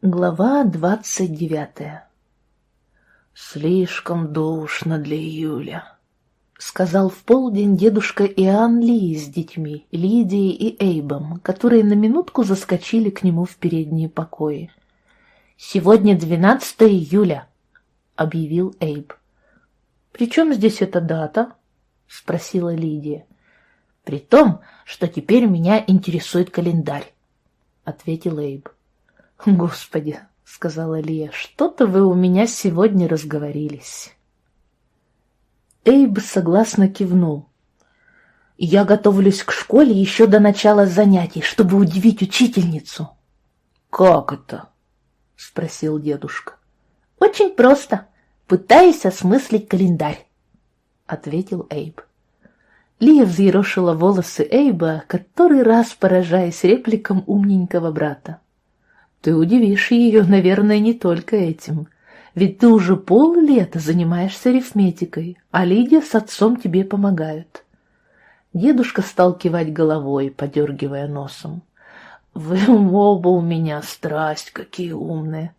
Глава двадцать девятая «Слишком душно для июля», — сказал в полдень дедушка Иоанн Ли с детьми, Лидией и Эйбом, которые на минутку заскочили к нему в передние покои. «Сегодня двенадцатое июля», — объявил Эйб. «При чем здесь эта дата?» — спросила Лидия. «При том, что теперь меня интересует календарь», — ответил Эйб. «Господи», — сказала Лия, — «что-то вы у меня сегодня разговорились». Эйб согласно кивнул. «Я готовлюсь к школе еще до начала занятий, чтобы удивить учительницу». «Как это?» — спросил дедушка. «Очень просто. Пытаюсь осмыслить календарь», — ответил Эйб. Лия взъерошила волосы Эйба, который раз поражаясь репликам умненького брата. Ты удивишь ее, наверное, не только этим. Ведь ты уже поллета занимаешься арифметикой, а Лидия с отцом тебе помогают. Дедушка стал кивать головой, подергивая носом. Вы оба у меня страсть, какие умные.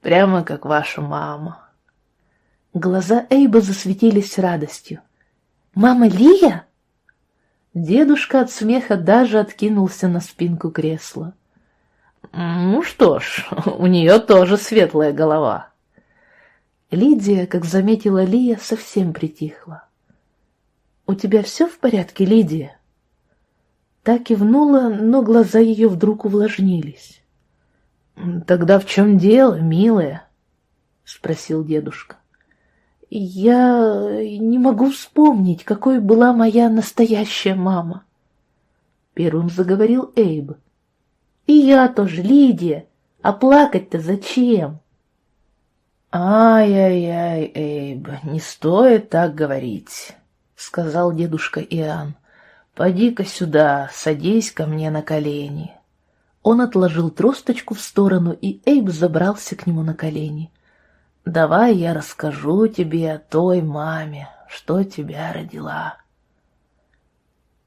Прямо как ваша мама. Глаза Эйба засветились радостью. «Мама Лия?» Дедушка от смеха даже откинулся на спинку кресла. Ну что ж, у нее тоже светлая голова. Лидия, как заметила Лия, совсем притихла. «У тебя все в порядке, Лидия?» Так кивнула, но глаза ее вдруг увлажнились. «Тогда в чем дело, милая?» — спросил дедушка. «Я не могу вспомнить, какой была моя настоящая мама». Первым заговорил Эйб. И я тоже, Лидия. А плакать-то зачем? Ай-яй-яй, Эйб, не стоит так говорить, сказал дедушка Иоанн. Поди-ка сюда, садись ко мне на колени. Он отложил тросточку в сторону, и Эйб забрался к нему на колени. Давай я расскажу тебе о той маме, что тебя родила.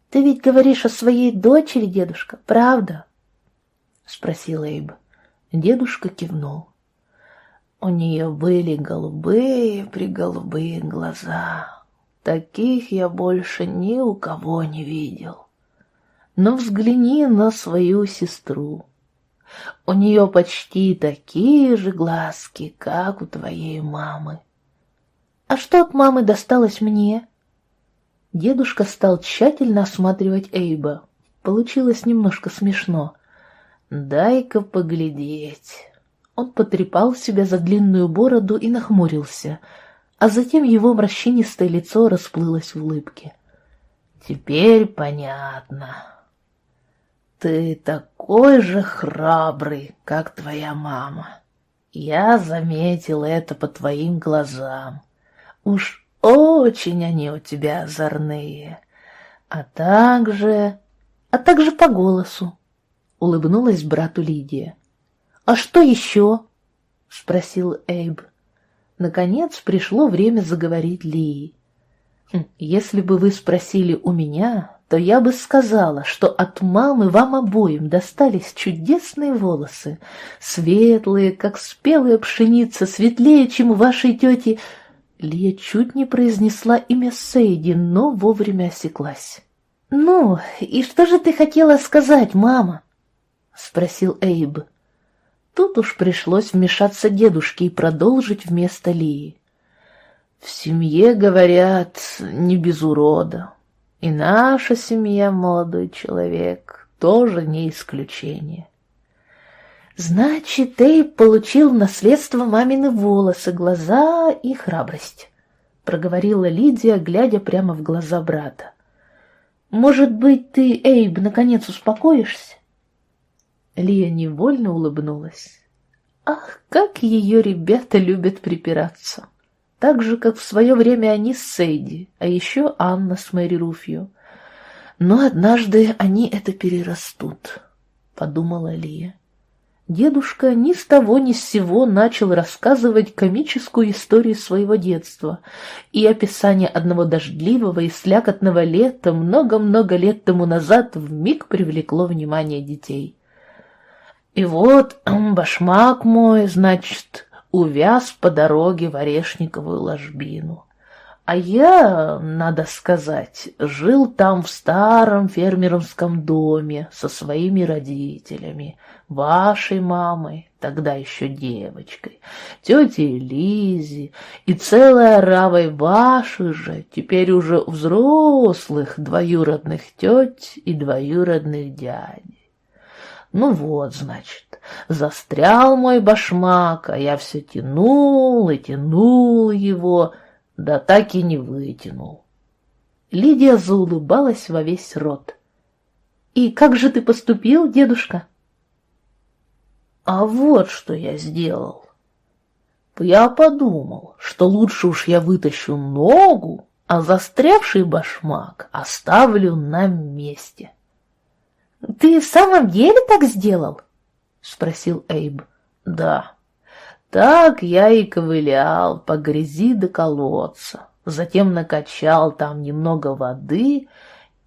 Ты ведь говоришь о своей дочери, дедушка, правда? — спросил Эйб. Дедушка кивнул. У нее были голубые-приголубые глаза. Таких я больше ни у кого не видел. Но взгляни на свою сестру. У нее почти такие же глазки, как у твоей мамы. А что от мамы досталось мне? Дедушка стал тщательно осматривать Эйба. Получилось немножко смешно. «Дай-ка поглядеть». Он потрепал себя за длинную бороду и нахмурился, а затем его морщинистое лицо расплылось в улыбке. «Теперь понятно. Ты такой же храбрый, как твоя мама. Я заметил это по твоим глазам. Уж очень они у тебя озорные. А также... а также по голосу. — улыбнулась брату Лидия. «А что еще?» — спросил Эйб. Наконец пришло время заговорить Лии. «Хм, «Если бы вы спросили у меня, то я бы сказала, что от мамы вам обоим достались чудесные волосы, светлые, как спелая пшеница, светлее, чем у вашей тети...» Лия чуть не произнесла имя Сейди, но вовремя осеклась. «Ну, и что же ты хотела сказать, мама?» — спросил Эйб. Тут уж пришлось вмешаться дедушке и продолжить вместо Лии. В семье, говорят, не без урода. И наша семья, молодой человек, тоже не исключение. Значит, Эйб получил наследство мамины волосы, глаза и храбрость, проговорила Лидия, глядя прямо в глаза брата. Может быть, ты, Эйб, наконец успокоишься? Лия невольно улыбнулась. Ах, как ее ребята любят припираться! Так же, как в свое время они с Сейди, а еще Анна с Мэри Руфью. Но однажды они это перерастут, — подумала Лия. Дедушка ни с того ни с сего начал рассказывать комическую историю своего детства, и описание одного дождливого и слякотного лета много-много лет тому назад вмиг привлекло внимание детей. И вот башмак мой, значит, увяз по дороге в Орешниковую ложбину. А я, надо сказать, жил там в старом фермеровском доме со своими родителями, вашей мамой, тогда еще девочкой, тетей Лизи и целой оравой ваших же, теперь уже взрослых двоюродных теть и двоюродных дядей. Ну вот, значит, застрял мой башмак, а я все тянул и тянул его, — да так и не вытянул. Лидия заулыбалась во весь рот. «И как же ты поступил, дедушка?» «А вот что я сделал. Я подумал, что лучше уж я вытащу ногу, а застрявший башмак оставлю на месте». «Ты в самом деле так сделал?» — спросил Эйб. «Да». Так я и ковылял по грязи до колодца, затем накачал там немного воды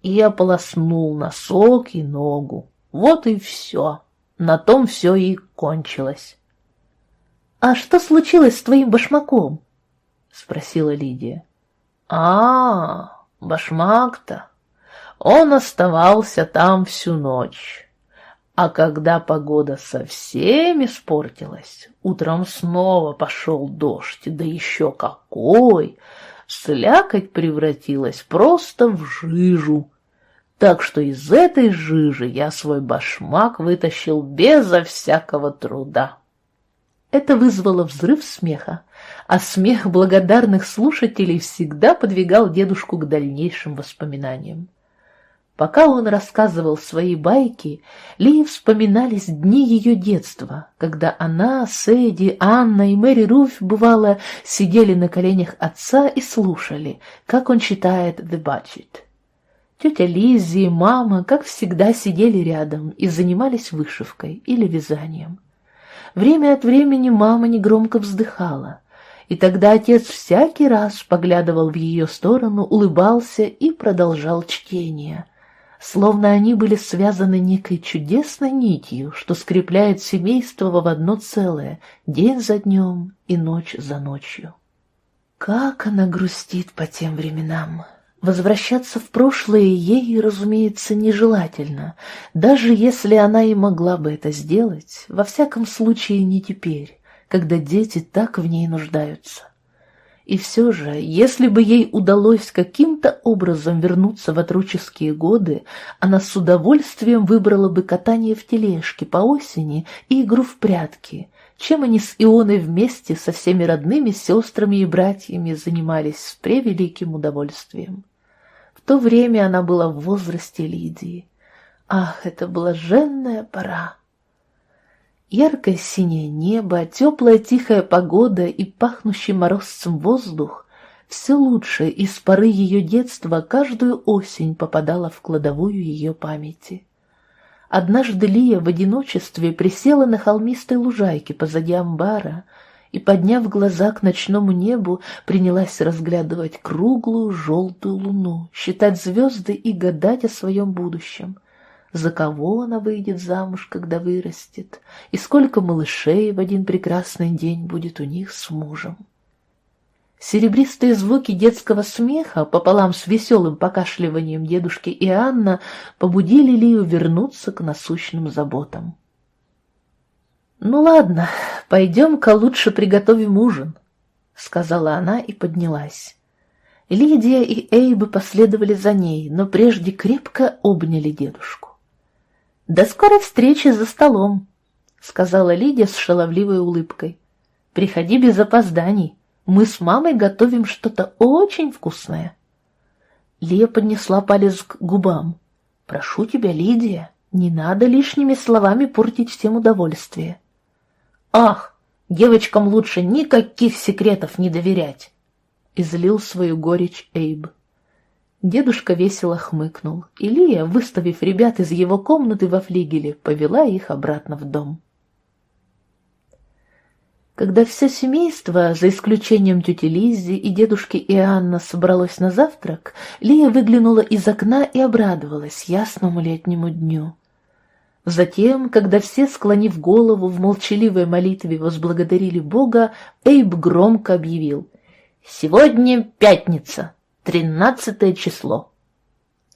и ополоснул носок и ногу. Вот и все. На том все и кончилось. — А что случилось с твоим башмаком? — спросила Лидия. — А, башмак-то. Он оставался там всю ночь. А когда погода совсем испортилась, утром снова пошел дождь, да еще какой! Слякоть превратилась просто в жижу. Так что из этой жижи я свой башмак вытащил безо всякого труда. Это вызвало взрыв смеха, а смех благодарных слушателей всегда подвигал дедушку к дальнейшим воспоминаниям. Пока он рассказывал свои байки, Ли вспоминались дни ее детства, когда она, Сэдди, Анна и Мэри Руф, бывало, сидели на коленях отца и слушали, как он читает «The Budget». Тетя Лиззи и мама, как всегда, сидели рядом и занимались вышивкой или вязанием. Время от времени мама негромко вздыхала, и тогда отец всякий раз поглядывал в ее сторону, улыбался и продолжал чтение — словно они были связаны некой чудесной нитью, что скрепляет семейство в одно целое, день за днем и ночь за ночью. Как она грустит по тем временам! Возвращаться в прошлое ей, разумеется, нежелательно, даже если она и могла бы это сделать, во всяком случае не теперь, когда дети так в ней нуждаются. И все же, если бы ей удалось каким-то образом вернуться в отроческие годы, она с удовольствием выбрала бы катание в тележке по осени и игру в прятки, чем они с Ионой вместе со всеми родными сестрами и братьями занимались с превеликим удовольствием. В то время она была в возрасте Лидии. Ах, это блаженная пора! Яркое синее небо, теплая тихая погода и пахнущий морозцем воздух — все лучшее из поры ее детства каждую осень попадало в кладовую ее памяти. Однажды Лия в одиночестве присела на холмистой лужайке позади амбара и, подняв глаза к ночному небу, принялась разглядывать круглую желтую луну, считать звезды и гадать о своем будущем за кого она выйдет замуж, когда вырастет, и сколько малышей в один прекрасный день будет у них с мужем. Серебристые звуки детского смеха пополам с веселым покашливанием дедушки и Анна побудили Лию вернуться к насущным заботам. «Ну ладно, пойдем-ка лучше приготовим ужин», — сказала она и поднялась. Лидия и Эйбы последовали за ней, но прежде крепко обняли дедушку. «До скорой встречи за столом», — сказала Лидия с шаловливой улыбкой. «Приходи без опозданий. Мы с мамой готовим что-то очень вкусное». Лия поднесла палец к губам. «Прошу тебя, Лидия, не надо лишними словами портить всем удовольствие». «Ах, девочкам лучше никаких секретов не доверять!» — излил свою горечь Эйб. Дедушка весело хмыкнул, и Лия, выставив ребят из его комнаты во флигеле, повела их обратно в дом. Когда все семейство, за исключением тети Лиззи и дедушки Иоанна, собралось на завтрак, Лия выглянула из окна и обрадовалась ясному летнему дню. Затем, когда все, склонив голову в молчаливой молитве, возблагодарили Бога, Эйб громко объявил «Сегодня пятница, тринадцатое число».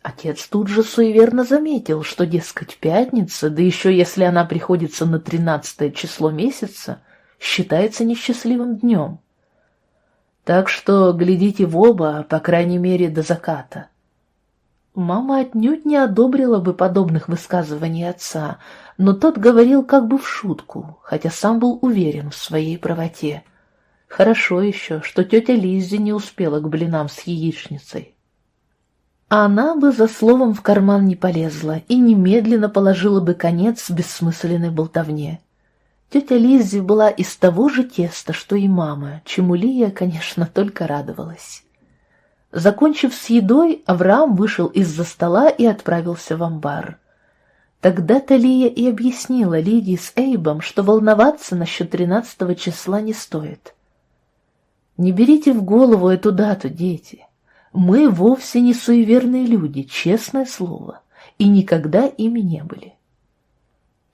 Отец тут же суеверно заметил, что, дескать, пятница, да еще если она приходится на тринадцатое число месяца, считается несчастливым днем. Так что глядите в оба, по крайней мере, до заката. Мама отнюдь не одобрила бы подобных высказываний отца, но тот говорил как бы в шутку, хотя сам был уверен в своей правоте. Хорошо еще, что тетя Лиззи не успела к блинам с яичницей. Она бы за словом в карман не полезла и немедленно положила бы конец бессмысленной болтовне. Тетя Лиззи была из того же теста, что и мама, чему Лия, конечно, только радовалась. Закончив с едой, Авраам вышел из-за стола и отправился в амбар. Тогда-то Лия и объяснила Лидии с Эйбом, что волноваться насчет тринадцатого числа не стоит. «Не берите в голову эту дату, дети. Мы вовсе не суеверные люди, честное слово, и никогда ими не были.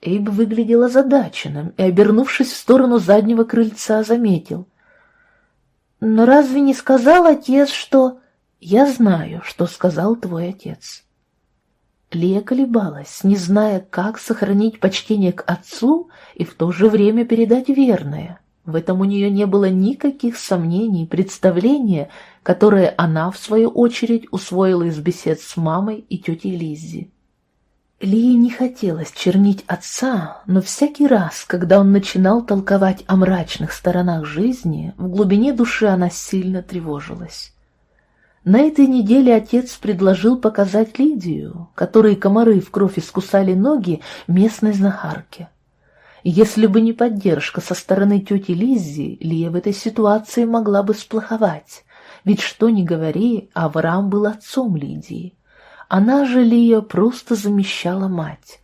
Эйб выглядел озадаченным и, обернувшись в сторону заднего крыльца, заметил. «Но разве не сказал отец, что...» «Я знаю, что сказал твой отец». Лия колебалась, не зная, как сохранить почтение к отцу и в то же время передать верное. В этом у нее не было никаких сомнений, представления, которое она, в свою очередь, усвоила из бесед с мамой и тетей Лиззи. Лии не хотелось чернить отца, но всякий раз, когда он начинал толковать о мрачных сторонах жизни, в глубине души она сильно тревожилась. На этой неделе отец предложил показать Лидию, которой комары в кровь искусали ноги, местной знахарке. Если бы не поддержка со стороны тети Лиззи, Лия в этой ситуации могла бы сплоховать, ведь что ни говори, Авраам был отцом Лидии. Она же Лия просто замещала мать.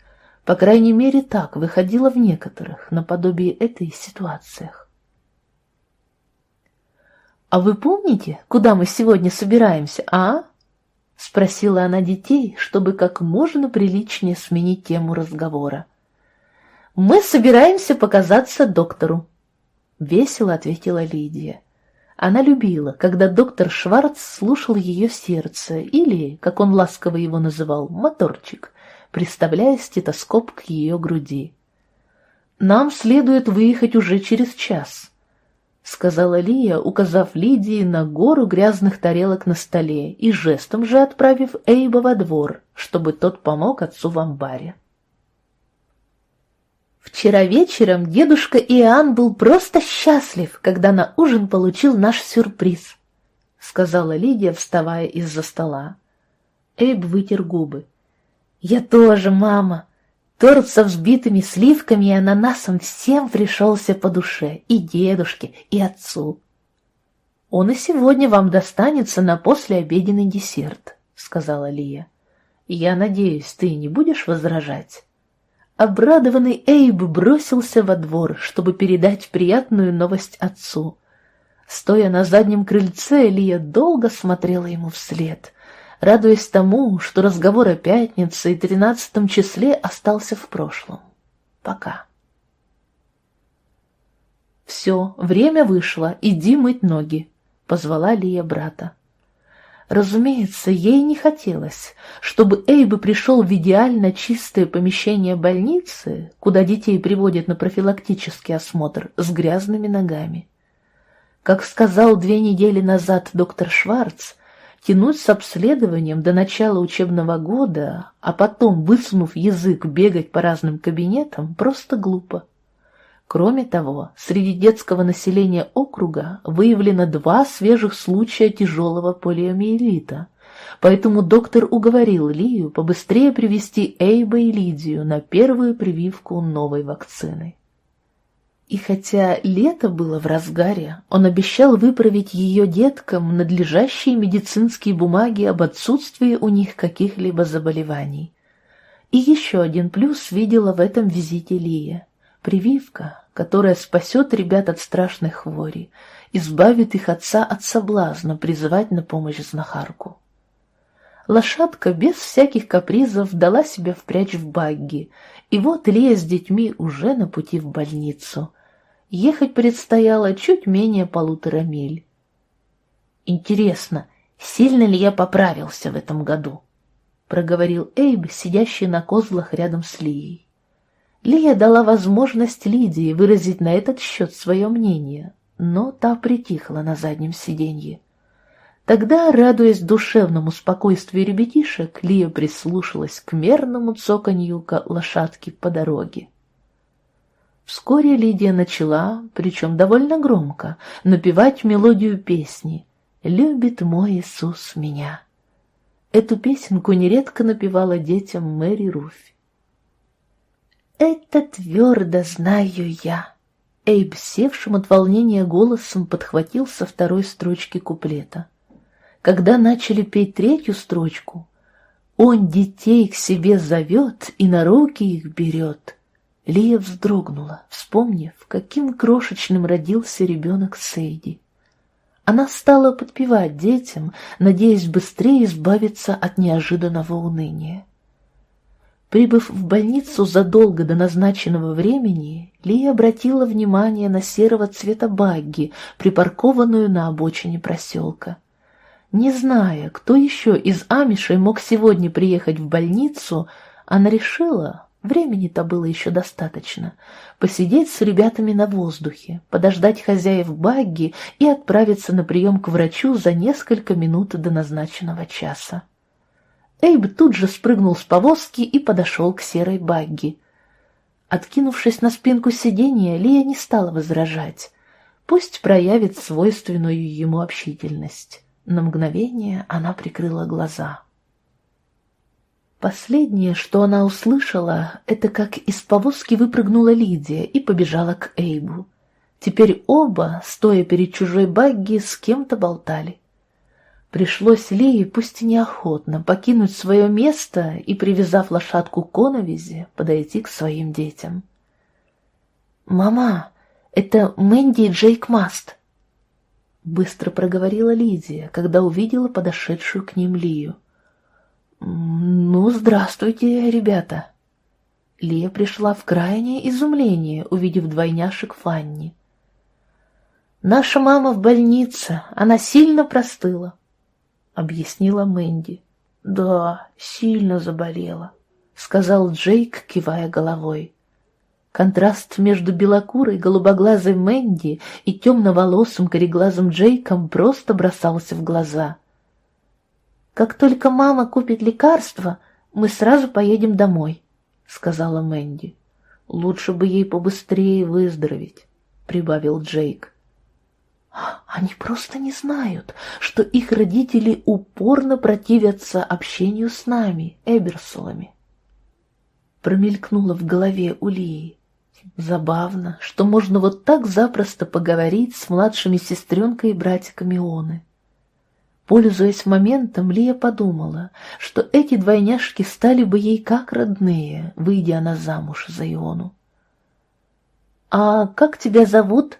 По крайней мере, так выходила в некоторых, наподобие этой ситуациях. «А вы помните, куда мы сегодня собираемся, а?» — спросила она детей, чтобы как можно приличнее сменить тему разговора. «Мы собираемся показаться доктору», — весело ответила Лидия. Она любила, когда доктор Шварц слушал ее сердце или, как он ласково его называл, моторчик, приставляя стетоскоп к ее груди. «Нам следует выехать уже через час», — сказала Лия, указав Лидии на гору грязных тарелок на столе и жестом же отправив Эйба во двор, чтобы тот помог отцу в амбаре. Вчера вечером дедушка Иоанн был просто счастлив, когда на ужин получил наш сюрприз, — сказала Лидия, вставая из-за стола. Эйб вытер губы. «Я тоже, мама. Торт со взбитыми сливками и ананасом всем пришелся по душе, и дедушке, и отцу. Он и сегодня вам достанется на послеобеденный десерт», — сказала Лия. «Я надеюсь, ты не будешь возражать?» Обрадованный Эйб бросился во двор, чтобы передать приятную новость отцу. Стоя на заднем крыльце, Лия долго смотрела ему вслед, радуясь тому, что разговор о пятнице и тринадцатом числе остался в прошлом. Пока. «Все, время вышло, иди мыть ноги», — позвала Лия брата. Разумеется, ей не хотелось, чтобы Эйбы пришел в идеально чистое помещение больницы, куда детей приводят на профилактический осмотр, с грязными ногами. Как сказал две недели назад доктор Шварц, тянуть с обследованием до начала учебного года, а потом, высунув язык, бегать по разным кабинетам, просто глупо. Кроме того, среди детского населения округа выявлено два свежих случая тяжелого полиомиелита, поэтому доктор уговорил Лию побыстрее привести Эйба и Лидию на первую прививку новой вакцины. И хотя лето было в разгаре, он обещал выправить ее деткам надлежащие медицинские бумаги об отсутствии у них каких-либо заболеваний. И еще один плюс видела в этом визите Лия. Прививка которая спасет ребят от страшной хвори, избавит их отца от соблазна призывать на помощь знахарку. Лошадка без всяких капризов дала себя впрячь в багги, и вот Лия с детьми уже на пути в больницу. Ехать предстояло чуть менее полутора миль. «Интересно, сильно ли я поправился в этом году?» — проговорил Эйб, сидящий на козлах рядом с Лией. Лия дала возможность Лидии выразить на этот счет свое мнение, но та притихла на заднем сиденье. Тогда, радуясь душевному спокойствию ребятишек, Лия прислушалась к мерному цоканью лошадки по дороге. Вскоре Лидия начала, причем довольно громко, напевать мелодию песни «Любит мой Иисус меня». Эту песенку нередко напевала детям Мэри Руфь. «Это твердо знаю я». Эйб, севшим от волнения голосом, подхватил со второй строчки куплета. Когда начали петь третью строчку, «Он детей к себе зовет и на руки их берет», Лия вздрогнула, вспомнив, каким крошечным родился ребенок Сейди. Она стала подпевать детям, надеясь быстрее избавиться от неожиданного уныния. Прибыв в больницу задолго до назначенного времени, Ли обратила внимание на серого цвета багги, припаркованную на обочине проселка. Не зная, кто еще из амишей мог сегодня приехать в больницу, она решила, времени-то было еще достаточно, посидеть с ребятами на воздухе, подождать хозяев багги и отправиться на прием к врачу за несколько минут до назначенного часа. Эйб тут же спрыгнул с повозки и подошел к серой багги. Откинувшись на спинку сиденья, Лия не стала возражать. Пусть проявит свойственную ему общительность. На мгновение она прикрыла глаза. Последнее, что она услышала, это как из повозки выпрыгнула Лидия и побежала к Эйбу. Теперь оба, стоя перед чужой багги, с кем-то болтали. Пришлось Лии, пусть и неохотно, покинуть свое место и, привязав лошадку к коновизе, подойти к своим детям. «Мама, это Мэнди и Джейк Маст», — быстро проговорила Лидия, когда увидела подошедшую к ним Лию. «Ну, здравствуйте, ребята!» Лия пришла в крайнее изумление, увидев двойняшек Фанни. «Наша мама в больнице, она сильно простыла объяснила Мэнди. «Да, сильно заболела», — сказал Джейк, кивая головой. Контраст между белокурой голубоглазой Мэнди и темноволосым кореглазым Джейком просто бросался в глаза. «Как только мама купит лекарство, мы сразу поедем домой», — сказала Мэнди. «Лучше бы ей побыстрее выздороветь», — прибавил Джейк. Они просто не знают, что их родители упорно противятся общению с нами, Эберсолами. Промелькнуло в голове у Лии. Забавно, что можно вот так запросто поговорить с младшими сестренкой и братиками Оны. Пользуясь моментом, Лия подумала, что эти двойняшки стали бы ей как родные, выйдя она замуж за Иону. «А как тебя зовут?» —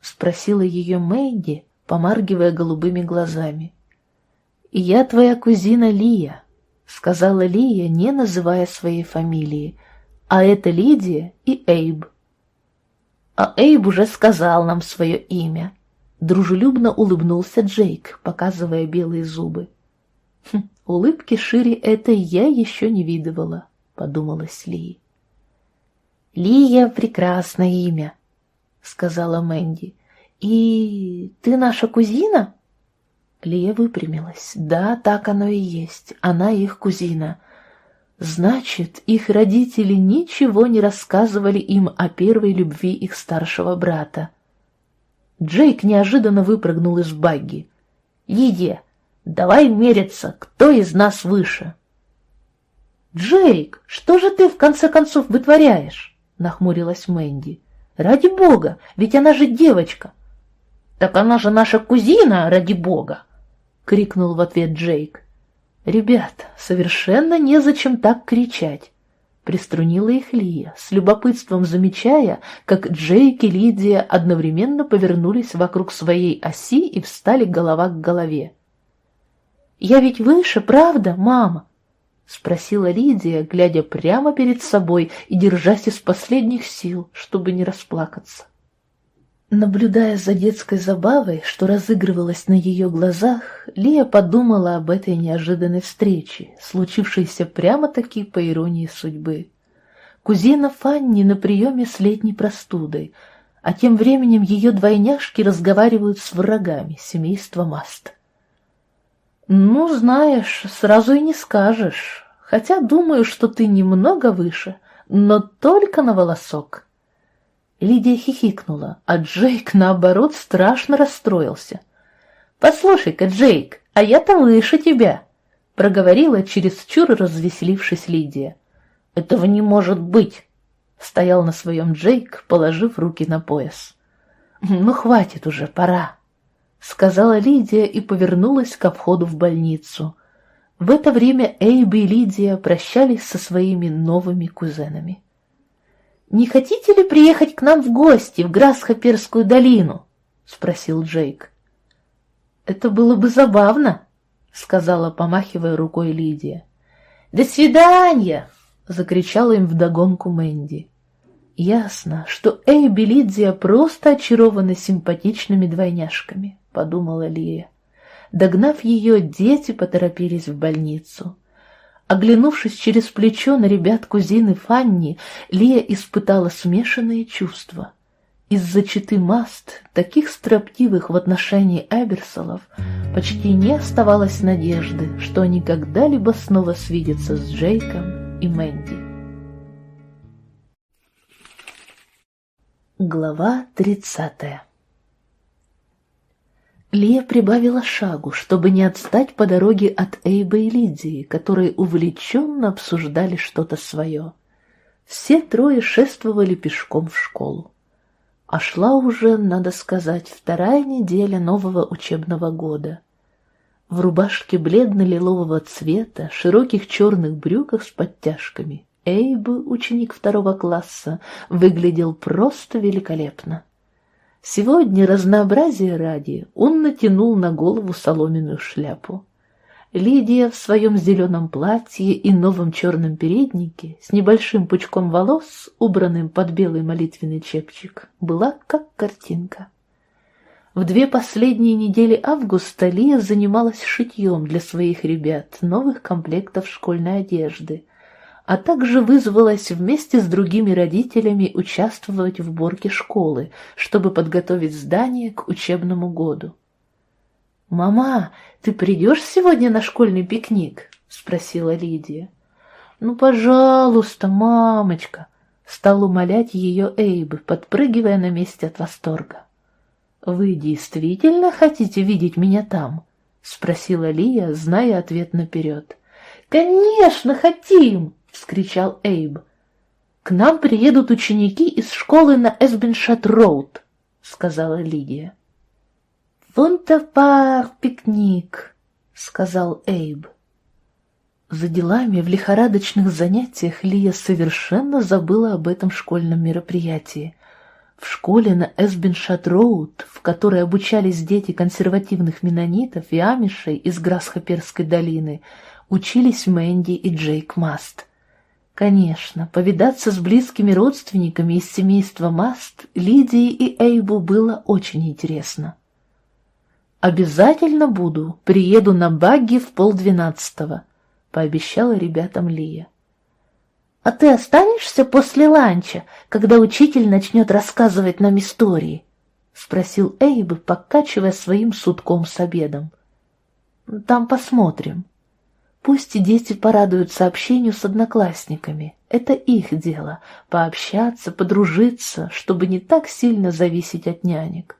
спросила ее Мэйди, помаргивая голубыми глазами. «Я твоя кузина Лия», — сказала Лия, не называя своей фамилии, «а это Лидия и Эйб». «А Эйб уже сказал нам свое имя», — дружелюбно улыбнулся Джейк, показывая белые зубы. «Хм, улыбки шире этой я еще не видывала», — подумалась Лия. «Лия — прекрасное имя», — сказала Мэнди. «И ты наша кузина?» Лия выпрямилась. «Да, так оно и есть. Она их кузина». Значит, их родители ничего не рассказывали им о первой любви их старшего брата. Джейк неожиданно выпрыгнул из багги. «Лидия, давай мериться, кто из нас выше!» «Джейк, что же ты в конце концов вытворяешь?» — нахмурилась Мэнди. Ради бога, ведь она же девочка. Так она же наша кузина, ради бога, крикнул в ответ Джейк. Ребят, совершенно незачем так кричать. Приструнила их Лия, с любопытством замечая, как Джейк и Лидия одновременно повернулись вокруг своей оси и встали голова к голове. «Я ведь выше, правда, мама?» — спросила Лидия, глядя прямо перед собой и держась из последних сил, чтобы не расплакаться. Наблюдая за детской забавой, что разыгрывалась на ее глазах, Лия подумала об этой неожиданной встрече, случившейся прямо-таки по иронии судьбы. Кузина Фанни на приеме с летней простудой, а тем временем ее двойняшки разговаривают с врагами семейства Маст. «Ну, знаешь, сразу и не скажешь, хотя думаю, что ты немного выше, но только на волосок». Лидия хихикнула, а Джейк, наоборот, страшно расстроился. «Послушай-ка, Джейк, а я-то выше тебя!» — проговорила чересчур развеселившись Лидия. «Этого не может быть!» — стоял на своем Джейк, положив руки на пояс. «Ну, хватит уже, пора!» — сказала Лидия и повернулась к входу в больницу. В это время Эйб и Лидия прощались со своими новыми кузенами. «Не хотите ли приехать к нам в гости в Грасхоперскую долину?» — спросил Джейк. «Это было бы забавно», — сказала, помахивая рукой Лидия. «До свидания!» — закричала им вдогонку Мэнди. «Ясно, что Эйби Лидия просто очарованы симпатичными двойняшками», — подумала Лия. Догнав ее, дети поторопились в больницу. Оглянувшись через плечо на ребят кузины Фанни, Лия испытала смешанные чувства. Из-за читы Маст, таких строптивых в отношении Эберсолов, почти не оставалось надежды, что они когда-либо снова свидятся с Джейком и Мэнди. Глава тридцатая Лия прибавила шагу, чтобы не отстать по дороге от Эйба и Лидии, которые увлеченно обсуждали что-то свое. Все трое шествовали пешком в школу. А шла уже, надо сказать, вторая неделя нового учебного года. В рубашке бледно-лилового цвета, широких черных брюках с подтяжками, Эйб, ученик второго класса, выглядел просто великолепно. Сегодня, разнообразие ради, он натянул на голову соломенную шляпу. Лидия в своем зеленом платье и новом черном переднике с небольшим пучком волос, убранным под белый молитвенный чепчик, была как картинка. В две последние недели августа Лия занималась шитьем для своих ребят новых комплектов школьной одежды, а также вызвалась вместе с другими родителями участвовать в уборке школы, чтобы подготовить здание к учебному году. «Мама, ты придешь сегодня на школьный пикник?» — спросила Лидия. «Ну, пожалуйста, мамочка!» — стал умолять ее Эйб, подпрыгивая на месте от восторга. «Вы действительно хотите видеть меня там?» — спросила Лия, зная ответ наперед. «Конечно, хотим!» — вскричал Эйб. «К нам приедут ученики из школы на Эсбеншат-Роуд», — сказала Лидия. «Вунтерпар пикник», — сказал Эйб. За делами в лихорадочных занятиях Лия совершенно забыла об этом школьном мероприятии. В школе на Эсбеншат-Роуд, в которой обучались дети консервативных менонитов и амишей из Грасхоперской долины, учились Мэнди и Джейк Маст. Конечно, повидаться с близкими родственниками из семейства Маст Лидии и Эйбу было очень интересно. «Обязательно буду, приеду на багги в полдвенадцатого», — пообещала ребятам Лия. «А ты останешься после ланча, когда учитель начнет рассказывать нам истории?» — спросил Эйб, покачивая своим сутком с обедом. «Там посмотрим», Пусть дети порадуются общению с одноклассниками. Это их дело — пообщаться, подружиться, чтобы не так сильно зависеть от нянек.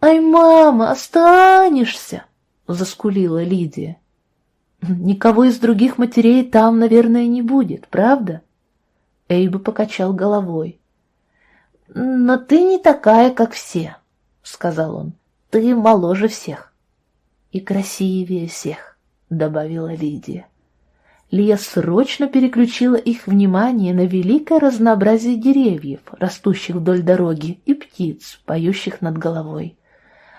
«Ай, мама, останешься!» — заскулила Лидия. «Никого из других матерей там, наверное, не будет, правда?» Эйба покачал головой. «Но ты не такая, как все», — сказал он. «Ты моложе всех и красивее всех». — добавила Лидия. Лия срочно переключила их внимание на великое разнообразие деревьев, растущих вдоль дороги, и птиц, поющих над головой.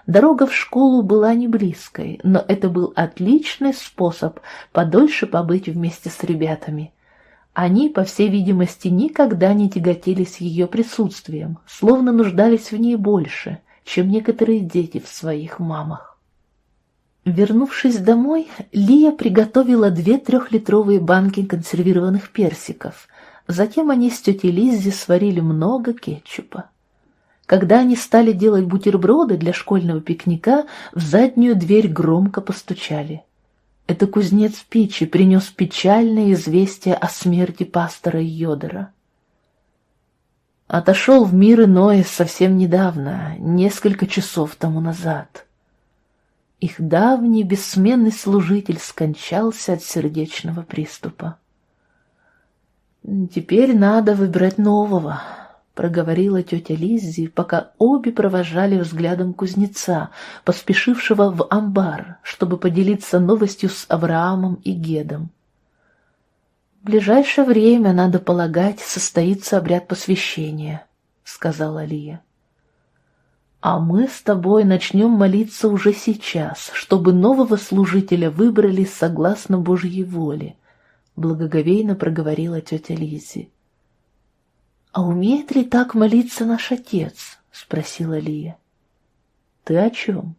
Дорога в школу была не близкой, но это был отличный способ подольше побыть вместе с ребятами. Они, по всей видимости, никогда не тяготились ее присутствием, словно нуждались в ней больше, чем некоторые дети в своих мамах. Вернувшись домой, Лия приготовила две трехлитровые банки консервированных персиков. Затем они с тетей Лиззи сварили много кетчупа. Когда они стали делать бутерброды для школьного пикника, в заднюю дверь громко постучали. Это кузнец Пичи принес печальное известие о смерти пастора Йодора. Отошел в мир иной совсем недавно, несколько часов тому назад — их давний бессменный служитель скончался от сердечного приступа. «Теперь надо выбирать нового», — проговорила тетя Лиззи, пока обе провожали взглядом кузнеца, поспешившего в амбар, чтобы поделиться новостью с Авраамом и Гедом. «В ближайшее время, надо полагать, состоится обряд посвящения», — сказала Лия. А мы с тобой начнем молиться уже сейчас, чтобы нового служителя выбрали согласно Божьей воле, благоговейно проговорила тетя Лизи. А умеет ли так молиться наш отец? спросила Лия. Ты о чем?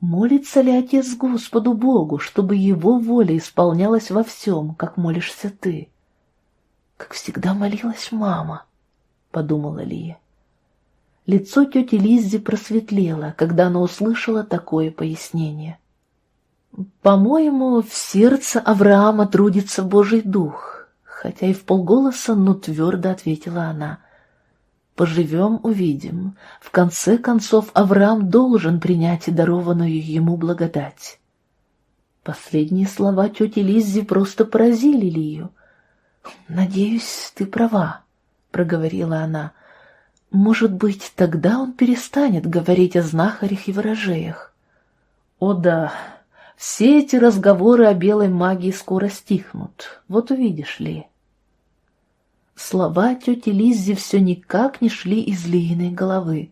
Молится ли отец Господу Богу, чтобы его воля исполнялась во всем, как молишься ты? Как всегда молилась мама, подумала Лия. Лицо тети Лиззи просветлело, когда она услышала такое пояснение. «По-моему, в сердце Авраама трудится Божий Дух», хотя и в полголоса, но твердо ответила она. «Поживем — увидим. В конце концов, Авраам должен принять дарованную ему благодать». Последние слова тети Лиззи просто поразили Лию. «Надеюсь, ты права», — проговорила она. Может быть, тогда он перестанет говорить о знахарях и ворожеях. О да, все эти разговоры о белой магии скоро стихнут, вот увидишь ли. Слова тети Лиззи все никак не шли из Лииной головы,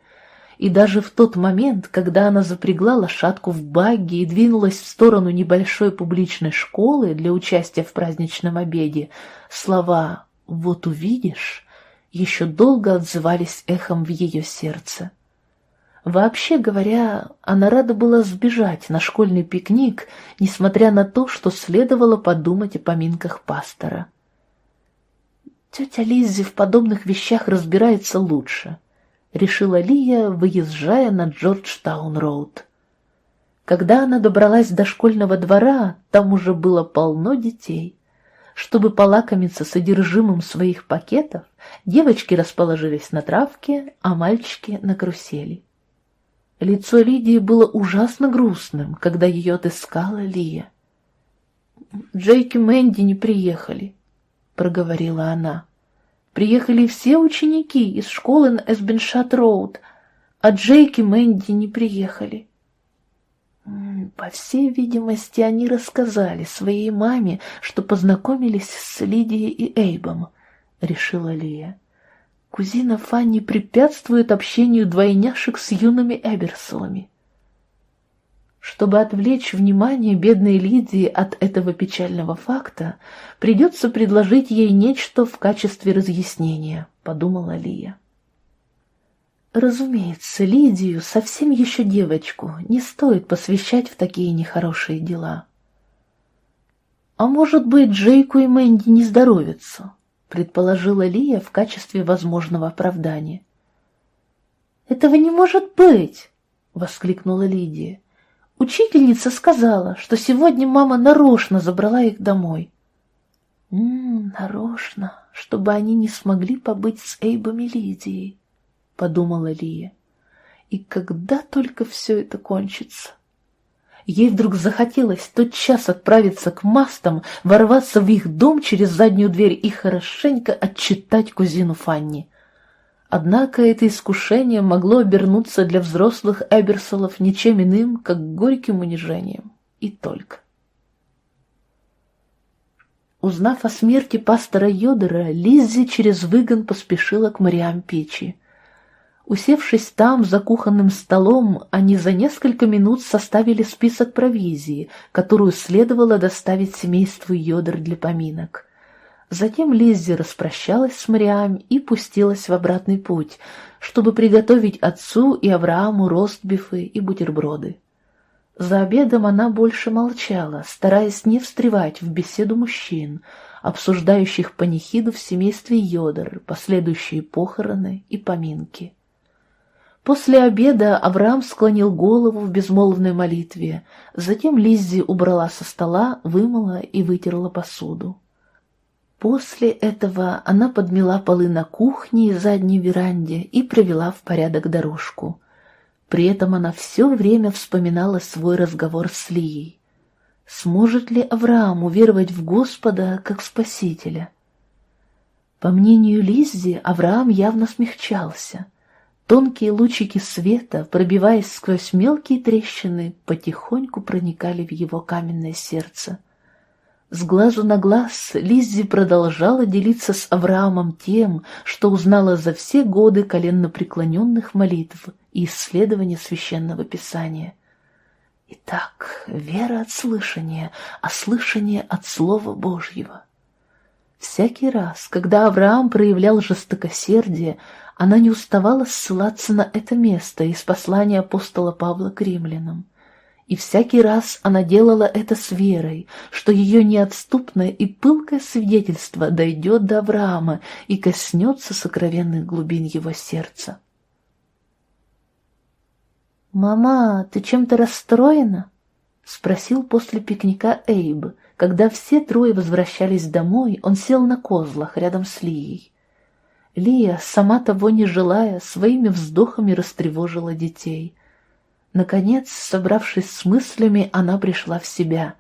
и даже в тот момент, когда она запрягла лошадку в багги и двинулась в сторону небольшой публичной школы для участия в праздничном обеде, слова «вот увидишь» еще долго отзывались эхом в ее сердце. Вообще говоря, она рада была сбежать на школьный пикник, несмотря на то, что следовало подумать о поминках пастора. Тетя Лиззи в подобных вещах разбирается лучше, решила Лия, выезжая на Джорджтаун-роуд. Когда она добралась до школьного двора, там уже было полно детей. Чтобы полакомиться содержимым своих пакетов, девочки расположились на травке, а мальчики — на карусели. Лицо Лидии было ужасно грустным, когда ее отыскала Лия. «Джейк и Мэнди не приехали», — проговорила она. «Приехали все ученики из школы на Эсбеншат-Роуд, а Джейк и Мэнди не приехали». По всей видимости, они рассказали своей маме, что познакомились с Лидией и Эйбом, — решила Лия. Кузина Фанни препятствует общению двойняшек с юными Эберсолами. Чтобы отвлечь внимание бедной Лидии от этого печального факта, придется предложить ей нечто в качестве разъяснения, — подумала Лия. Разумеется, Лидию, совсем еще девочку, не стоит посвящать в такие нехорошие дела. А может быть, Джейку и Мэнди не здоровятся, предположила Лия в качестве возможного оправдания. «Этого не может быть!» — воскликнула Лидия. «Учительница сказала, что сегодня мама нарочно забрала их домой». «М нарочно, чтобы они не смогли побыть с Эйбом и Лидией», — подумала Лия. «И когда только все это кончится?» Ей вдруг захотелось тотчас отправиться к мастам, ворваться в их дом через заднюю дверь и хорошенько отчитать кузину Фанни. Однако это искушение могло обернуться для взрослых Эберсолов ничем иным, как горьким унижением. И только. Узнав о смерти пастора Йодера, Лиззи через выгон поспешила к Мариам Печи. Усевшись там, за кухонным столом, они за несколько минут составили список провизии, которую следовало доставить семейству Йодер для поминок. Затем Лиззи распрощалась с Мариам и пустилась в обратный путь, чтобы приготовить отцу и Аврааму ростбифы и бутерброды. За обедом она больше молчала, стараясь не встревать в беседу мужчин, обсуждающих панихиду в семействе Йодор, последующие похороны и поминки. После обеда Авраам склонил голову в безмолвной молитве, затем Лиззи убрала со стола, вымыла и вытерла посуду. После этого она подмела полы на кухне и задней веранде и привела в порядок дорожку — при этом она все время вспоминала свой разговор с Лией. Сможет ли Авраам уверовать в Господа как Спасителя? По мнению Лиззи, Авраам явно смягчался. Тонкие лучики света, пробиваясь сквозь мелкие трещины, потихоньку проникали в его каменное сердце. С глазу на глаз Лиззи продолжала делиться с Авраамом тем, что узнала за все годы коленнопреклоненных молитв и исследования священного писания. Итак, вера от слышания, а слышание от Слова Божьего. Всякий раз, когда Авраам проявлял жестокосердие, она не уставала ссылаться на это место из послания апостола Павла к римлянам. И всякий раз она делала это с верой, что ее неотступное и пылкое свидетельство дойдет до Авраама и коснется сокровенных глубин его сердца. «Мама, ты чем-то расстроена?» — спросил после пикника Эйб. Когда все трое возвращались домой, он сел на козлах рядом с Лией. Лия, сама того не желая, своими вздохами растревожила детей. Наконец, собравшись с мыслями, она пришла в себя.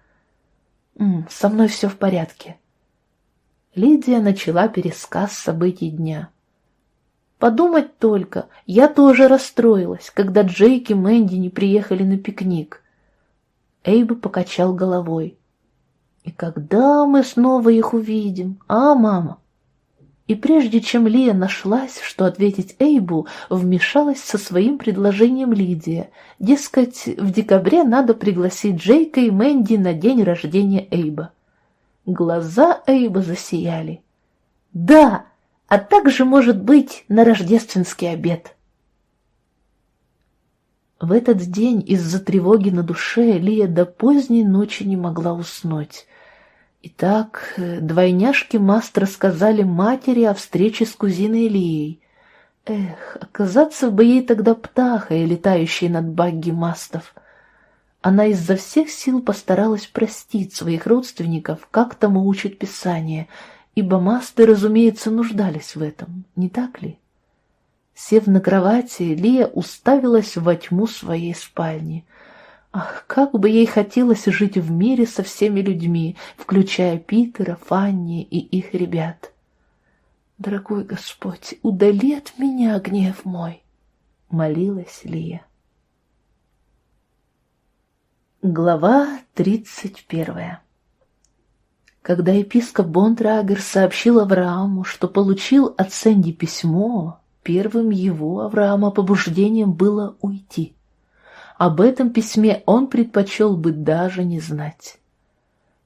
«М «Со мной все в порядке». Лидия начала пересказ событий дня. Подумать только, я тоже расстроилась, когда Джейк и Мэнди не приехали на пикник. Эйб покачал головой. И когда мы снова их увидим, а, мама? И прежде чем Лия нашлась, что ответить Эйбу, вмешалась со своим предложением Лидия. Дескать, в декабре надо пригласить Джейка и Мэнди на день рождения Эйба. Глаза Эйба засияли. «Да!» а также, может быть, на рождественский обед. В этот день из-за тревоги на душе Лия до поздней ночи не могла уснуть. Итак, двойняшки Маст рассказали матери о встрече с кузиной Лией. Эх, оказаться бы ей тогда птахой, летающей над багги Мастов. Она изо всех сил постаралась простить своих родственников, как тому учит Писание — ибо масты, разумеется, нуждались в этом, не так ли? Сев на кровати, Лия уставилась во тьму своей спальни. Ах, как бы ей хотелось жить в мире со всеми людьми, включая Питера, Фанни и их ребят. «Дорогой Господь, удали от меня гнев мой!» — молилась Лия. Глава тридцать первая когда епископ Бонтрагер сообщил Аврааму, что получил от Сэнди письмо, первым его, Авраама, побуждением было уйти. Об этом письме он предпочел бы даже не знать.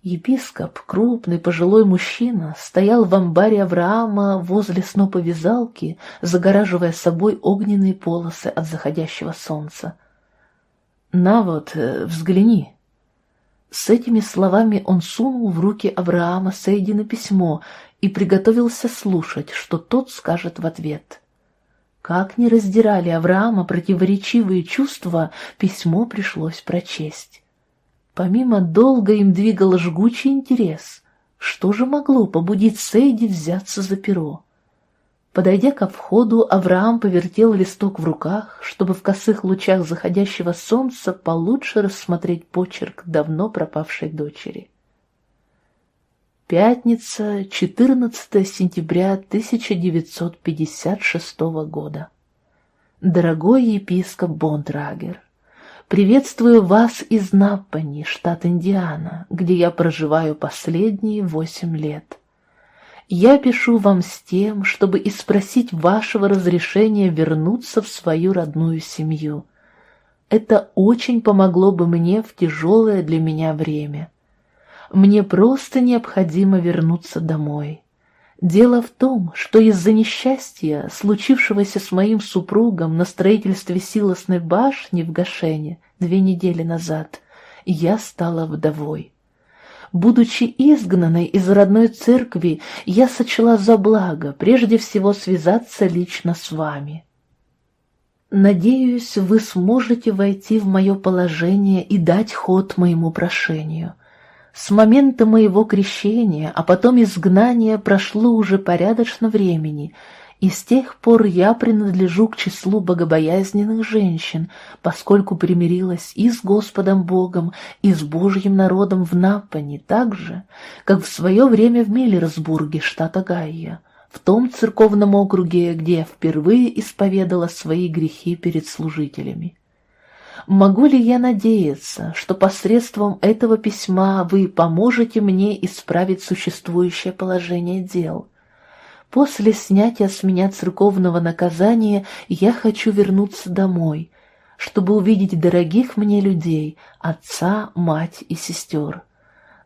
Епископ, крупный пожилой мужчина, стоял в амбаре Авраама возле снопа вязалки, загораживая собой огненные полосы от заходящего солнца. «На вот, э, взгляни», с этими словами он сунул в руки Авраама Сейдина письмо и приготовился слушать, что тот скажет в ответ. Как ни раздирали Авраама противоречивые чувства, письмо пришлось прочесть. Помимо долга им двигал жгучий интерес. Что же могло побудить Сейди взяться за перо? Подойдя ко входу, Авраам повертел листок в руках, чтобы в косых лучах заходящего солнца получше рассмотреть почерк давно пропавшей дочери. Пятница, 14 сентября 1956 года. Дорогой епископ Бондрагер, Приветствую вас из Наппани, штат Индиана, где я проживаю последние восемь лет. Я пишу вам с тем, чтобы испросить вашего разрешения вернуться в свою родную семью. Это очень помогло бы мне в тяжелое для меня время. Мне просто необходимо вернуться домой. Дело в том, что из-за несчастья, случившегося с моим супругом на строительстве силосной башни в Гашене две недели назад, я стала вдовой. Будучи изгнанной из родной церкви, я сочла за благо прежде всего связаться лично с вами. Надеюсь, вы сможете войти в мое положение и дать ход моему прошению. С момента моего крещения, а потом изгнания прошло уже порядочно времени, и с тех пор я принадлежу к числу богобоязненных женщин, поскольку примирилась и с Господом Богом, и с Божьим народом в Наппане так же, как в свое время в Миллерсбурге, штат Огайо, в том церковном округе, где я впервые исповедала свои грехи перед служителями. Могу ли я надеяться, что посредством этого письма вы поможете мне исправить существующее положение дел? После снятия с меня церковного наказания я хочу вернуться домой, чтобы увидеть дорогих мне людей, отца, мать и сестер.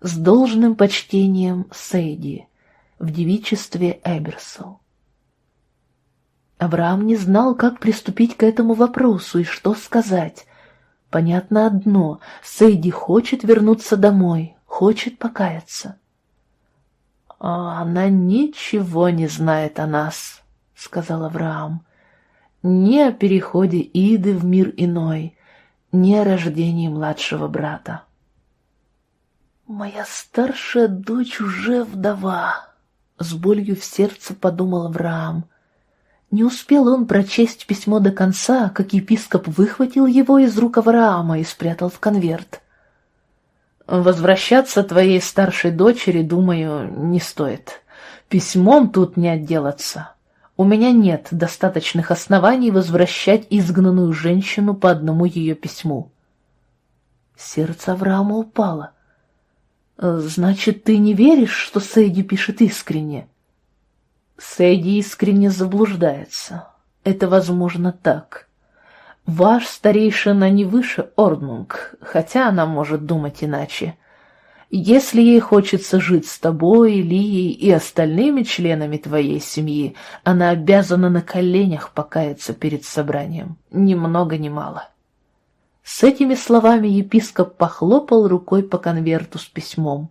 С должным почтением Сейди в девичестве Эберсол. Авраам не знал, как приступить к этому вопросу и что сказать, Понятно одно — Сейди хочет вернуться домой, хочет покаяться. «А «Она ничего не знает о нас», — сказал Авраам. «Ни о переходе Иды в мир иной, ни о рождении младшего брата». «Моя старшая дочь уже вдова», — с болью в сердце подумал Авраам. Не успел он прочесть письмо до конца, как епископ выхватил его из рук Авраама и спрятал в конверт. «Возвращаться твоей старшей дочери, думаю, не стоит. Письмом тут не отделаться. У меня нет достаточных оснований возвращать изгнанную женщину по одному ее письму». Сердце Авраама упало. «Значит, ты не веришь, что Сейди пишет искренне?» Сэдди искренне заблуждается. Это возможно так. Ваш старейшина не выше Орнунг, хотя она может думать иначе. Если ей хочется жить с тобой, Лией и остальными членами твоей семьи, она обязана на коленях покаяться перед собранием, ни много ни мало. С этими словами епископ похлопал рукой по конверту с письмом.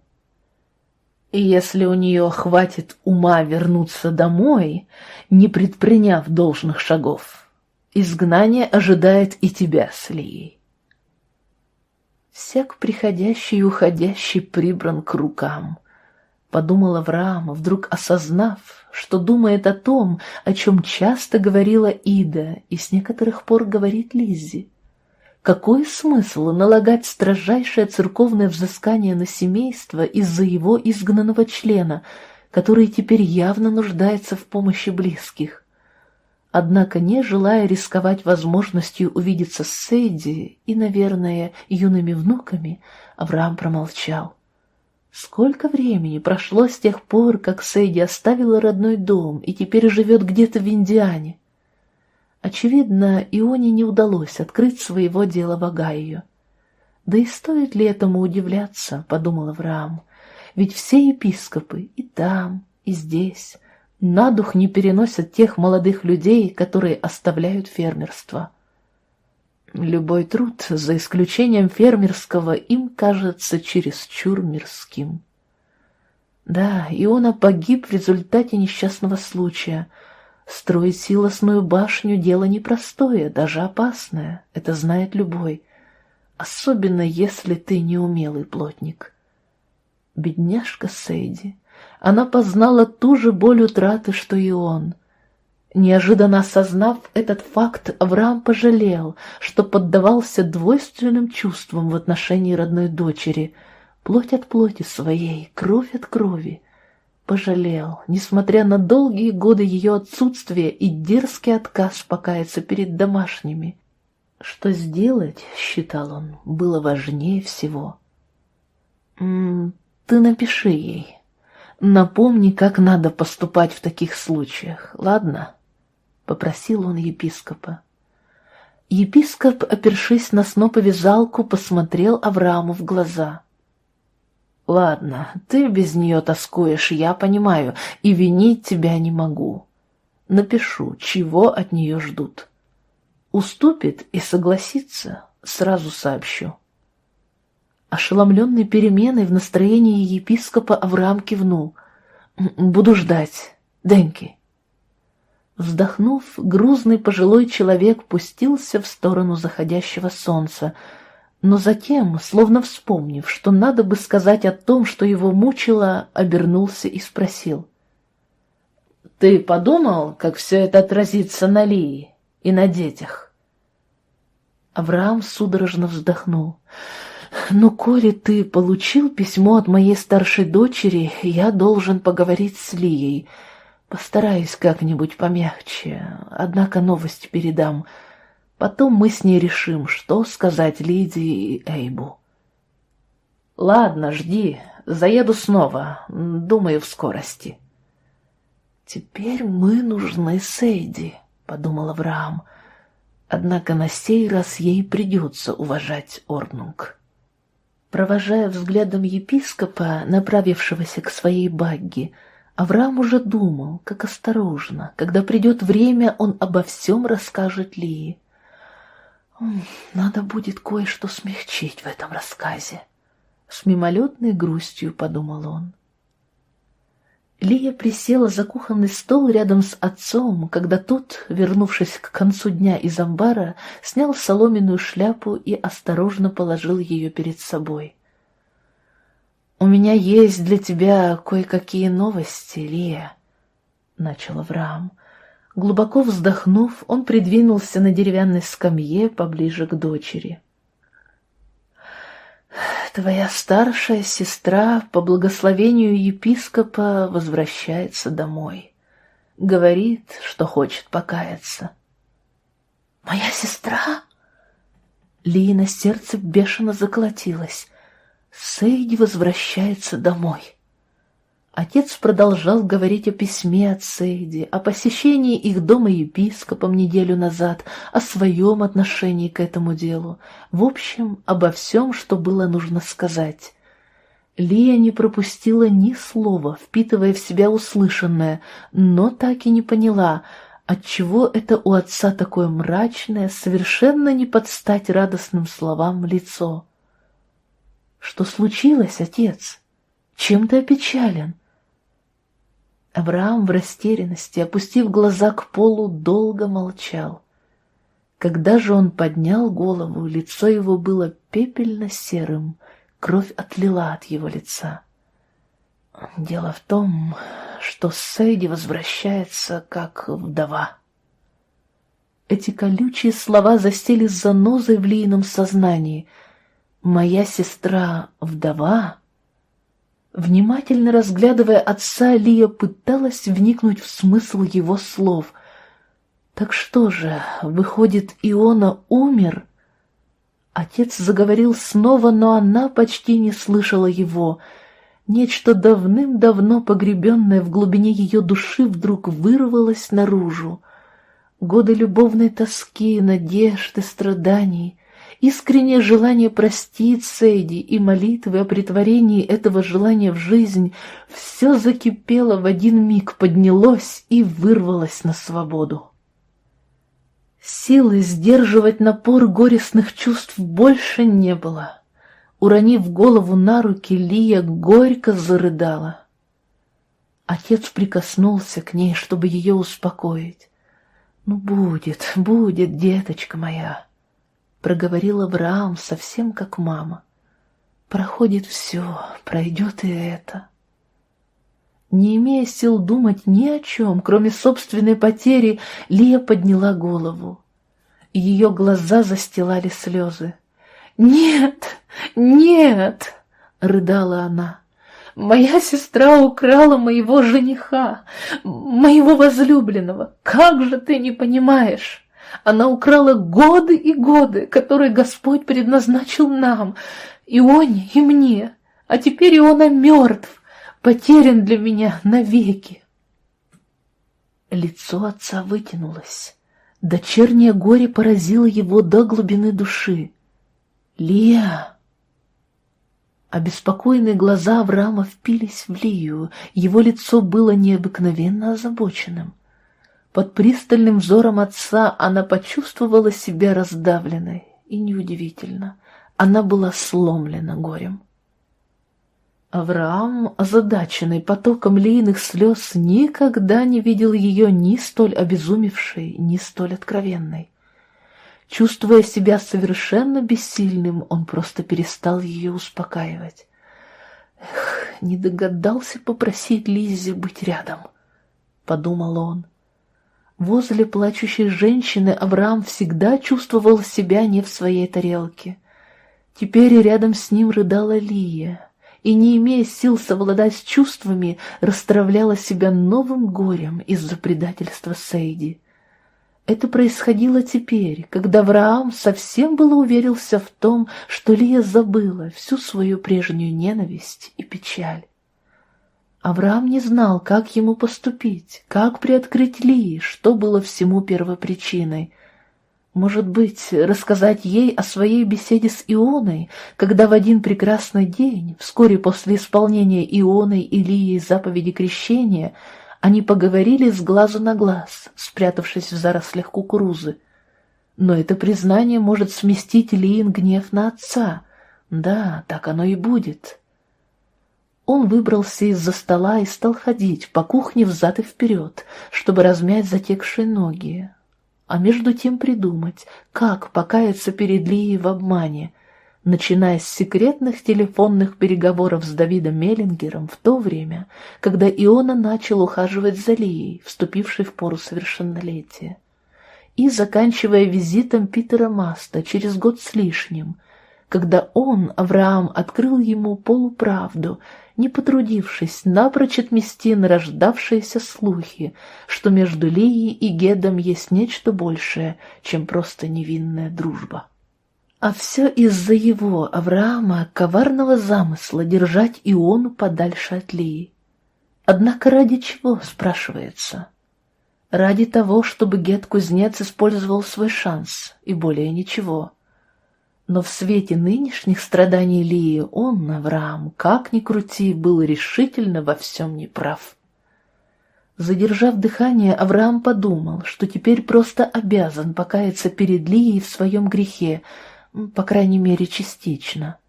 Если у нее хватит ума вернуться домой, не предприняв должных шагов, изгнание ожидает и тебя с Лией. Всяк приходящий и уходящий прибран к рукам, подумал Авраам, вдруг осознав, что думает о том, о чем часто говорила Ида и с некоторых пор говорит Лиззи. Какой смысл налагать строжайшее церковное взыскание на семейство из-за его изгнанного члена, который теперь явно нуждается в помощи близких? Однако, не желая рисковать возможностью увидеться с Сейди и, наверное, юными внуками, Авраам промолчал. Сколько времени прошло с тех пор, как Сейди оставила родной дом и теперь живет где-то в Индиане? Очевидно, Ионе не удалось открыть своего дела в Огайо. Да и стоит ли этому удивляться, подумал Авраам, ведь все епископы и там, и здесь на дух не переносят тех молодых людей, которые оставляют фермерство. Любой труд, за исключением фермерского, им кажется чересчур мирским. Да, Иона погиб в результате несчастного случая — Строить силосную башню — дело непростое, даже опасное, это знает любой, особенно если ты неумелый плотник. Бедняжка Сейди, она познала ту же боль утраты, что и он. Неожиданно осознав этот факт, Авраам пожалел, что поддавался двойственным чувствам в отношении родной дочери, плоть от плоти своей, кровь от крови — Пожалел, несмотря на долгие годы ее отсутствия и дерзкий отказ покаяться перед домашними. Что сделать, считал он, было важнее всего. «М -м, «Ты напиши ей. Напомни, как надо поступать в таких случаях, ладно?» — попросил он епископа. Епископ, опершись на сноповязалку, посмотрел Аврааму в глаза. «Ладно, ты без нее тоскуешь, я понимаю, и винить тебя не могу. Напишу, чего от нее ждут. Уступит и согласится, сразу сообщу». Ошеломленный переменой в настроении епископа Авраам кивнул. «Буду ждать, Деньки». Вздохнув, грузный пожилой человек пустился в сторону заходящего солнца, но затем, словно вспомнив, что надо бы сказать о том, что его мучило, обернулся и спросил. «Ты подумал, как все это отразится на Лии и на детях?» Авраам судорожно вздохнул. «Ну, коли ты получил письмо от моей старшей дочери, я должен поговорить с Лией». Постараюсь как-нибудь помягче, однако новость передам. Потом мы с ней решим, что сказать Лидии и Эйбу. Ладно, жди, заеду снова, думаю, в скорости. Теперь мы нужны Сейди, подумал Авраам. Однако на сей раз ей придется уважать Орнунг. Провожая взглядом епископа, направившегося к своей багги, Авраам уже думал, как осторожно, когда придет время, он обо всем расскажет Лии. Надо будет кое-что смягчить в этом рассказе. С мимолетной грустью подумал он. Лия присела за кухонный стол рядом с отцом, когда тот, вернувшись к концу дня из амбара, снял соломенную шляпу и осторожно положил ее перед собой. «У меня есть для тебя кое-какие новости, Лия», — начал Авраам. Глубоко вздохнув, он придвинулся на деревянной скамье поближе к дочери. «Твоя старшая сестра по благословению епископа возвращается домой. Говорит, что хочет покаяться». «Моя сестра?» Лина сердце бешено заколотилось. Сейди возвращается домой. Отец продолжал говорить о письме от Сейди, о посещении их дома епископом неделю назад, о своем отношении к этому делу, в общем, обо всем, что было нужно сказать. Лия не пропустила ни слова, впитывая в себя услышанное, но так и не поняла, отчего это у отца такое мрачное, совершенно не под стать радостным словам лицо. Что случилось, отец? Чем ты опечален? Авраам в растерянности, опустив глаза к полу, долго молчал. Когда же он поднял голову, лицо его было пепельно-серым, кровь отлила от его лица. Дело в том, что Сейди возвращается как вдова. Эти колючие слова засели занозой в Лиином сознании — Моя сестра вдова? Внимательно разглядывая отца, Лия пыталась вникнуть в смысл его слов. Так что же, выходит, Иона умер? Отец заговорил снова, но она почти не слышала его. Нечто давным-давно погребенное в глубине ее души вдруг вырвалось наружу. Годы любовной тоски, надежд и страданий — Искреннее желание простить Сейди и молитвы о притворении этого желания в жизнь все закипело в один миг, поднялось и вырвалось на свободу. Силы сдерживать напор горестных чувств больше не было. Уронив голову на руки, Лия горько зарыдала. Отец прикоснулся к ней, чтобы ее успокоить. «Ну, будет, будет, деточка моя!» Проговорил Авраам совсем как мама. Проходит все, пройдет и это. Не имея сил думать ни о чем, кроме собственной потери, Лия подняла голову. Ее глаза застилали слезы. «Нет, нет!» — рыдала она. «Моя сестра украла моего жениха, моего возлюбленного. Как же ты не понимаешь? Она украла годы и годы, которые Господь предназначил нам, Ионе и мне. А теперь Иона мертв, потерян для меня навеки. Лицо отца вытянулось. Дочернее горе поразило его до глубины души. «Лия!» Обеспокоенные глаза Авраама впились в Лию, его лицо было необыкновенно озабоченным. Под пристальным взором отца она почувствовала себя раздавленной, и неудивительно, она была сломлена горем. Авраам, озадаченный потоком лейных слез, никогда не видел ее ни столь обезумевшей, ни столь откровенной. Чувствуя себя совершенно бессильным, он просто перестал ее успокаивать. «Эх, не догадался попросить Лизе быть рядом», — подумал он. Возле плачущей женщины Авраам всегда чувствовал себя не в своей тарелке. Теперь рядом с ним рыдала Лия, и, не имея сил совладать с чувствами, расстравляла себя новым горем из-за предательства Сейди. Это происходило теперь, когда Авраам совсем было уверился в том, что Лия забыла всю свою прежнюю ненависть и печаль. Авраам не знал, как ему поступить, как приоткрыть Лии, что было всему первопричиной. Может быть, рассказать ей о своей беседе с Ионой, когда в один прекрасный день, вскоре после исполнения Ионой и Лией заповеди крещения, они поговорили с глазу на глаз, спрятавшись в зарослях кукурузы. Но это признание может сместить Лиин гнев на отца. Да, так оно и будет. Он выбрался из-за стола и стал ходить по кухне взад и вперед, чтобы размять затекшие ноги, а между тем придумать, как покаяться перед Лией в обмане — начиная с секретных телефонных переговоров с Давидом Меллингером в то время, когда Иона начал ухаживать за Лией, вступившей в пору совершеннолетия, и заканчивая визитом Питера Маста через год с лишним, когда он, Авраам, открыл ему полуправду, не потрудившись напрочь отмести нарождавшиеся слухи, что между Лией и Гедом есть нечто большее, чем просто невинная дружба. А все из-за его, Авраама, коварного замысла держать Иону подальше от Лии. Однако ради чего, спрашивается? Ради того, чтобы Гет-кузнец использовал свой шанс, и более ничего. Но в свете нынешних страданий Лии он, Авраам, как ни крути, был решительно во всем неправ. Задержав дыхание, Авраам подумал, что теперь просто обязан покаяться перед Лией в своем грехе, по крайней мере, частично.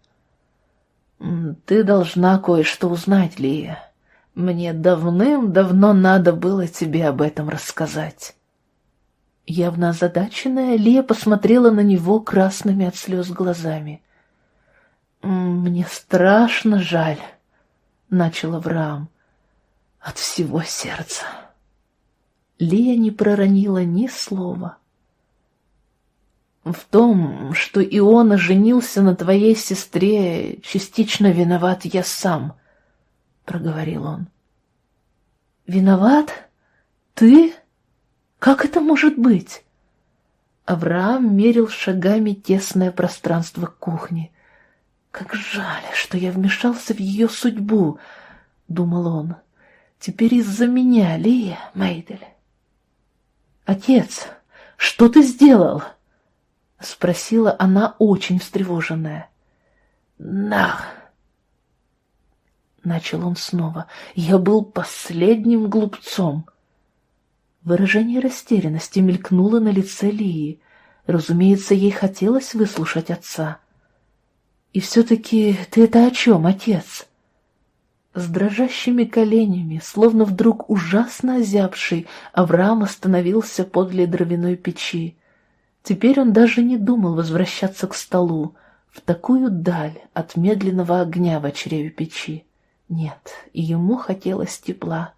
Ты должна кое-что узнать, Лия. Мне давным-давно надо было тебе об этом рассказать. Явно озадаченная, Лия посмотрела на него красными от слез глазами. «Мне страшно жаль», — начал Авраам, — «от всего сердца». Лия не проронила ни слова. В том, что Иона женился на твоей сестре, частично виноват я сам, — проговорил он. Виноват? Ты? Как это может быть? Авраам мерил шагами тесное пространство кухни. Как жаль, что я вмешался в ее судьбу, — думал он. Теперь из-за меня, Лия Мейдель. Отец, что ты сделал? —— спросила она, очень встревоженная. «Нах!» Начал он снова. «Я был последним глупцом». Выражение растерянности мелькнуло на лице Лии. Разумеется, ей хотелось выслушать отца. «И все-таки ты это о чем, отец?» С дрожащими коленями, словно вдруг ужасно озябший, Авраам остановился подле дровяной печи. Теперь он даже не думал возвращаться к столу, в такую даль от медленного огня в чреве печи. Нет, ему хотелось тепла.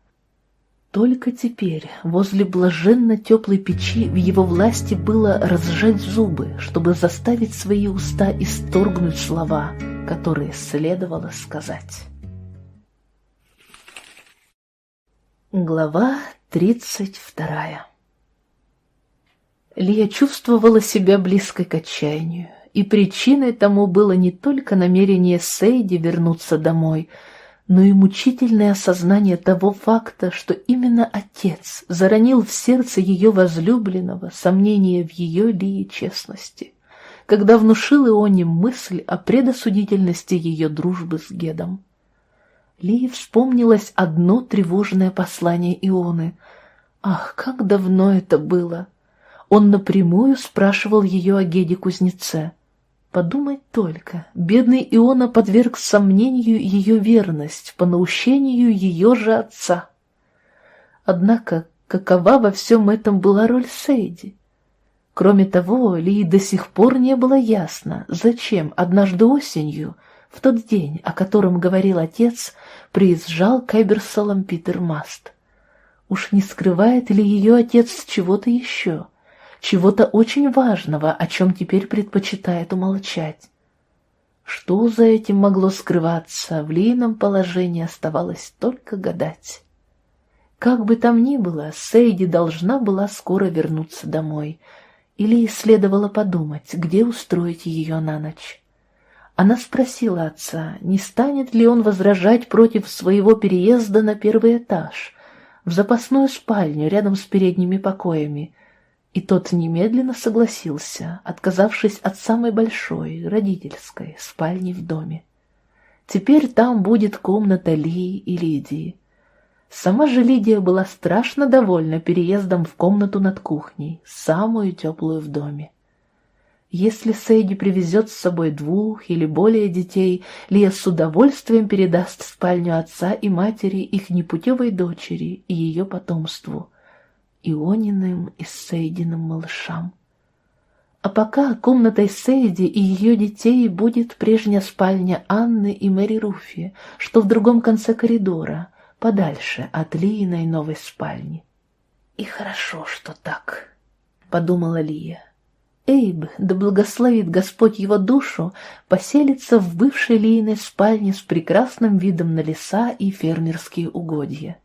Только теперь, возле блаженно теплой печи, в его власти было разжать зубы, чтобы заставить свои уста исторгнуть слова, которые следовало сказать. Глава тридцать вторая Лия чувствовала себя близкой к отчаянию, и причиной тому было не только намерение Сейди вернуться домой, но и мучительное осознание того факта, что именно отец заронил в сердце ее возлюбленного сомнение в ее Лии честности, когда внушил Ионе мысль о предосудительности ее дружбы с Гедом. Лии вспомнилось одно тревожное послание Ионы. Ах, как давно это было! Он напрямую спрашивал ее о Геде-кузнеце. Подумать только, бедный Иона подверг сомнению ее верность по наущению ее же отца. Однако, какова во всем этом была роль Сейди? Кроме того, Ли до сих пор не было ясно, зачем однажды осенью, в тот день, о котором говорил отец, приезжал к Эберсолам Питер Маст. Уж не скрывает ли ее отец чего-то еще? Чего-то очень важного, о чем теперь предпочитает умолчать. Что за этим могло скрываться, в лийном положении оставалось только гадать. Как бы там ни было, Сейди должна была скоро вернуться домой, или следовало подумать, где устроить ее на ночь. Она спросила отца, не станет ли он возражать против своего переезда на первый этаж, в запасную спальню рядом с передними покоями, и тот немедленно согласился, отказавшись от самой большой, родительской, спальни в доме. Теперь там будет комната Лии и Лидии. Сама же Лидия была страшно довольна переездом в комнату над кухней, самую теплую в доме. Если Сэйди привезет с собой двух или более детей, Лия с удовольствием передаст спальню отца и матери их непутевой дочери и ее потомству — Иониным и Сейдиным малышам. А пока комнатой Сейди и ее детей будет прежняя спальня Анны и Мэри Руфи, что в другом конце коридора, подальше от Лииной новой спальни. «И хорошо, что так», — подумала Лия. Эйб, да благословит Господь его душу, поселится в бывшей Лииной спальне с прекрасным видом на леса и фермерские угодья.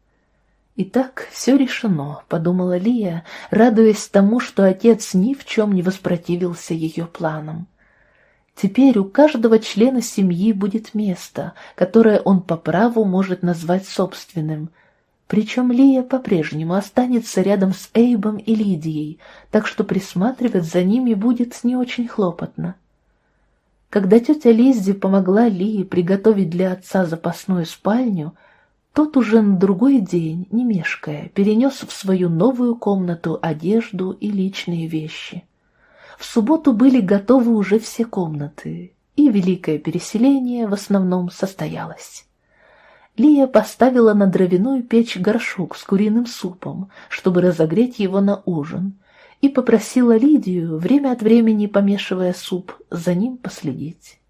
«Итак, все решено», — подумала Лия, радуясь тому, что отец ни в чем не воспротивился ее планам. Теперь у каждого члена семьи будет место, которое он по праву может назвать собственным. Причем Лия по-прежнему останется рядом с Эйбом и Лидией, так что присматривать за ними будет не очень хлопотно. Когда тетя Лиззи помогла Лии приготовить для отца запасную спальню, тот уже на другой день, не мешкая, перенес в свою новую комнату одежду и личные вещи. В субботу были готовы уже все комнаты, и великое переселение в основном состоялось. Лия поставила на дровяную печь горшок с куриным супом, чтобы разогреть его на ужин, и попросила Лидию, время от времени помешивая суп, за ним последить.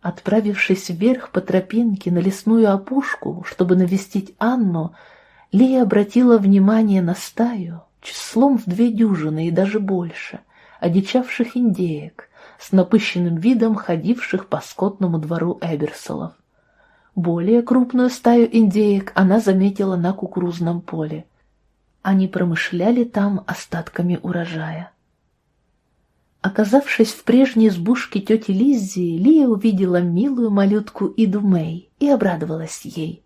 Отправившись вверх по тропинке на лесную опушку, чтобы навестить Анну, Лия обратила внимание на стаю, числом в две дюжины и даже больше, одичавших индеек, с напыщенным видом ходивших по скотному двору Эберсолов. Более крупную стаю индеек она заметила на кукурузном поле. Они промышляли там остатками урожая. Оказавшись в прежней избушке тети Лиззи, Лия увидела милую малютку Иду Мэй и обрадовалась ей.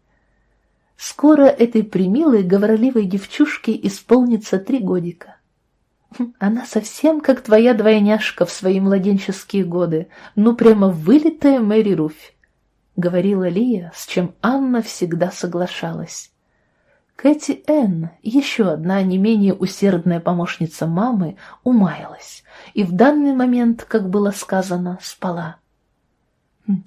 Скоро этой примилой, говорливой девчушке исполнится три годика. «Хм, она совсем как твоя двойняшка в свои младенческие годы, ну прямо вылитая Мэри Руфь, — говорила Лия, с чем Анна всегда соглашалась. Кэти Энн, еще одна не менее усердная помощница мамы, умаялась и в данный момент, как было сказано, спала.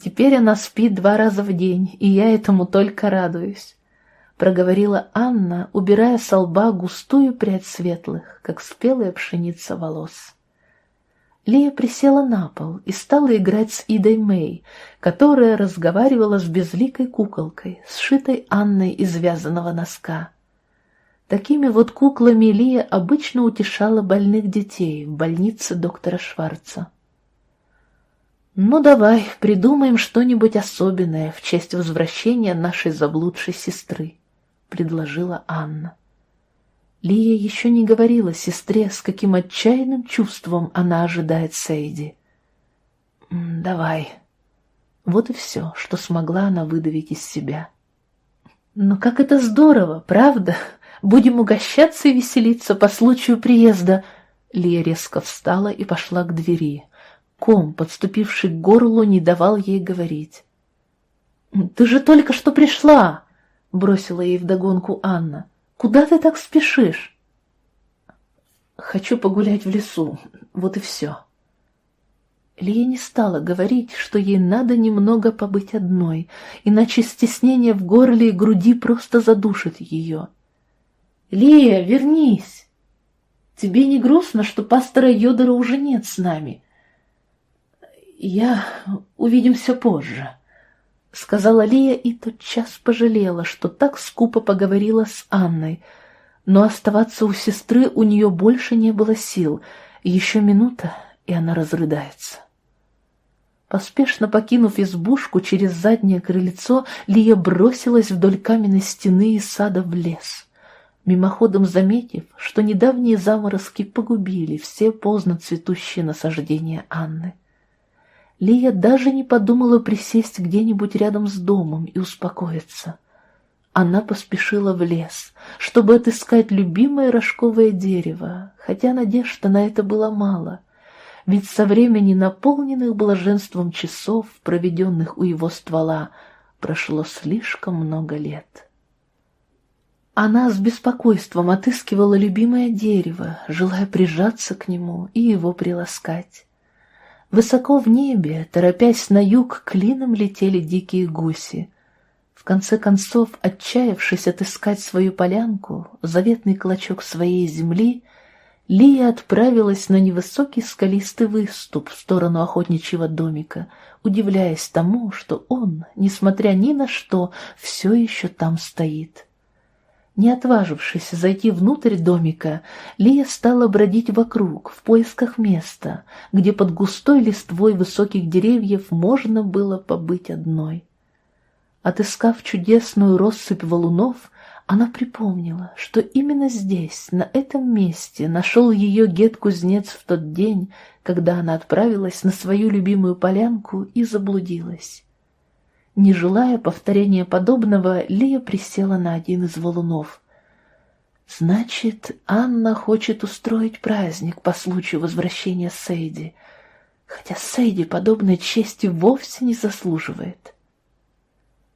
«Теперь она спит два раза в день, и я этому только радуюсь», — проговорила Анна, убирая со лба густую прядь светлых, как спелая пшеница волос. Лия присела на пол и стала играть с Идой Мэй, которая разговаривала с безликой куколкой, сшитой Анной из вязаного носка. Такими вот куклами Лия обычно утешала больных детей в больнице доктора Шварца. «Ну давай, придумаем что-нибудь особенное в честь возвращения нашей заблудшей сестры», — предложила Анна. Лия еще не говорила сестре, с каким отчаянным чувством она ожидает Сейди. «Давай». Вот и все, что смогла она выдавить из себя. «Но как это здорово, правда? Будем угощаться и веселиться по случаю приезда». Лия резко встала и пошла к двери. Ком, подступивший к горлу, не давал ей говорить. «Ты же только что пришла!» — бросила ей вдогонку Анна. Куда ты так спешишь? Хочу погулять в лесу, вот и все. Лия не стала говорить, что ей надо немного побыть одной, иначе стеснение в горле и груди просто задушит ее. «Лия, вернись! Тебе не грустно, что пастора Йодора уже нет с нами?» «Я... увидимся позже», — сказала Лия и тотчас пожалела, что так скупо поговорила с Анной. Но оставаться у сестры у нее больше не было сил. Еще минута, и она разрыдается. Поспешно покинув избушку через заднее крыльцо, Лия бросилась вдоль каменной стены и сада в лес. Мимоходом заметив, что недавние заморозки погубили все поздно цветущие насаждения Анны. Лия даже не подумала присесть где-нибудь рядом с домом и успокоиться. Она поспешила в лес, чтобы отыскать любимое рожковое дерево, хотя надежда на это было мало, ведь со времени наполненных блаженством часов, проведенных у его ствола, прошло слишком много лет. Она с беспокойством отыскивала любимое дерево, желая прижаться к нему и его приласкать. Высоко в небе, торопясь на юг, клином летели дикие гуси. В конце концов, отчаявшись отыскать свою полянку, заветный клочок своей земли, Лия отправилась на невысокий скалистый выступ в сторону охотничьего домика, удивляясь тому, что он, несмотря ни на что, все еще там стоит. Не отважившись зайти внутрь домика, Лия стала бродить вокруг, в поисках места, где под густой листвой высоких деревьев можно было побыть одной. Отыскав чудесную россыпь валунов, она припомнила, что именно здесь, на этом месте, нашел ее гет-кузнец в тот день, когда она отправилась на свою любимую полянку и заблудилась. Не желая повторения подобного, Лия присела на один из валунов. Значит, Анна хочет устроить праздник по случаю возвращения Сейди, хотя Сейди подобной чести вовсе не заслуживает.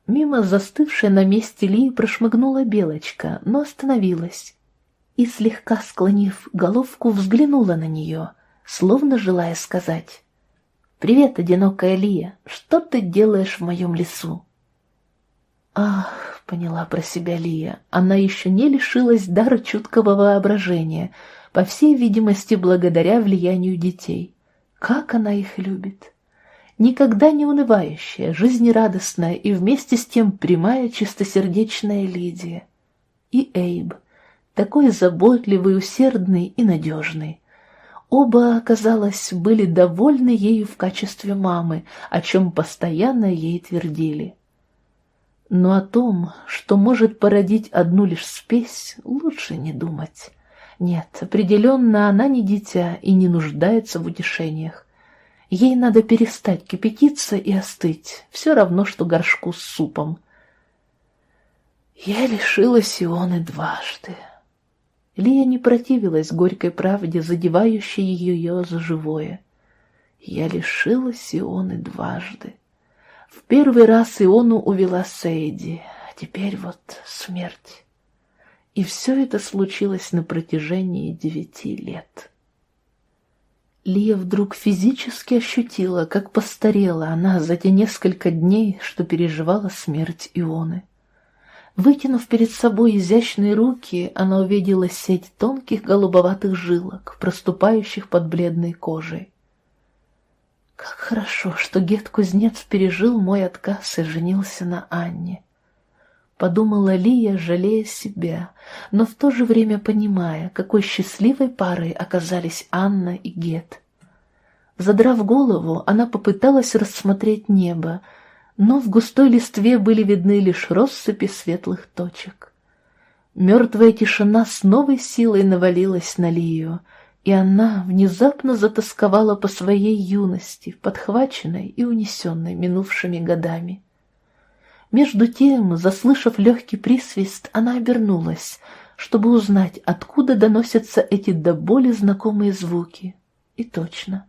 Мимо застывшей на месте Лии прошмыгнула белочка, но остановилась и, слегка склонив головку, взглянула на нее, словно желая сказать «Привет, одинокая Лия, что ты делаешь в моем лесу?» «Ах», — поняла про себя Лия, она еще не лишилась дара чуткого воображения, по всей видимости, благодаря влиянию детей. Как она их любит! Никогда не унывающая, жизнерадостная и вместе с тем прямая чистосердечная Лидия. И Эйб, такой заботливый, усердный и надежный. Оба, оказалось, были довольны ею в качестве мамы, о чем постоянно ей твердили. Но о том, что может породить одну лишь спесь, лучше не думать. Нет, определенно она не дитя и не нуждается в утешениях. Ей надо перестать кипятиться и остыть, все равно, что горшку с супом. Я лишилась Ионы дважды. Лия не противилась горькой правде, задевающей ее за живое. Я лишилась Ионы дважды. В первый раз Иону увела Сейди, а теперь вот смерть. И все это случилось на протяжении девяти лет. Лия вдруг физически ощутила, как постарела она за те несколько дней, что переживала смерть Ионы. Вытянув перед собой изящные руки, она увидела сеть тонких голубоватых жилок, проступающих под бледной кожей. Как хорошо, что Гет-кузнец пережил мой отказ и женился на Анне. Подумала Лия, жалея себя, но в то же время понимая, какой счастливой парой оказались Анна и Гет. Задрав голову, она попыталась рассмотреть небо, но в густой листве были видны лишь россыпи светлых точек. Мертвая тишина с новой силой навалилась на Лию, и она внезапно затасковала по своей юности, подхваченной и унесенной минувшими годами. Между тем, заслышав легкий присвист, она обернулась, чтобы узнать, откуда доносятся эти до боли знакомые звуки. И точно,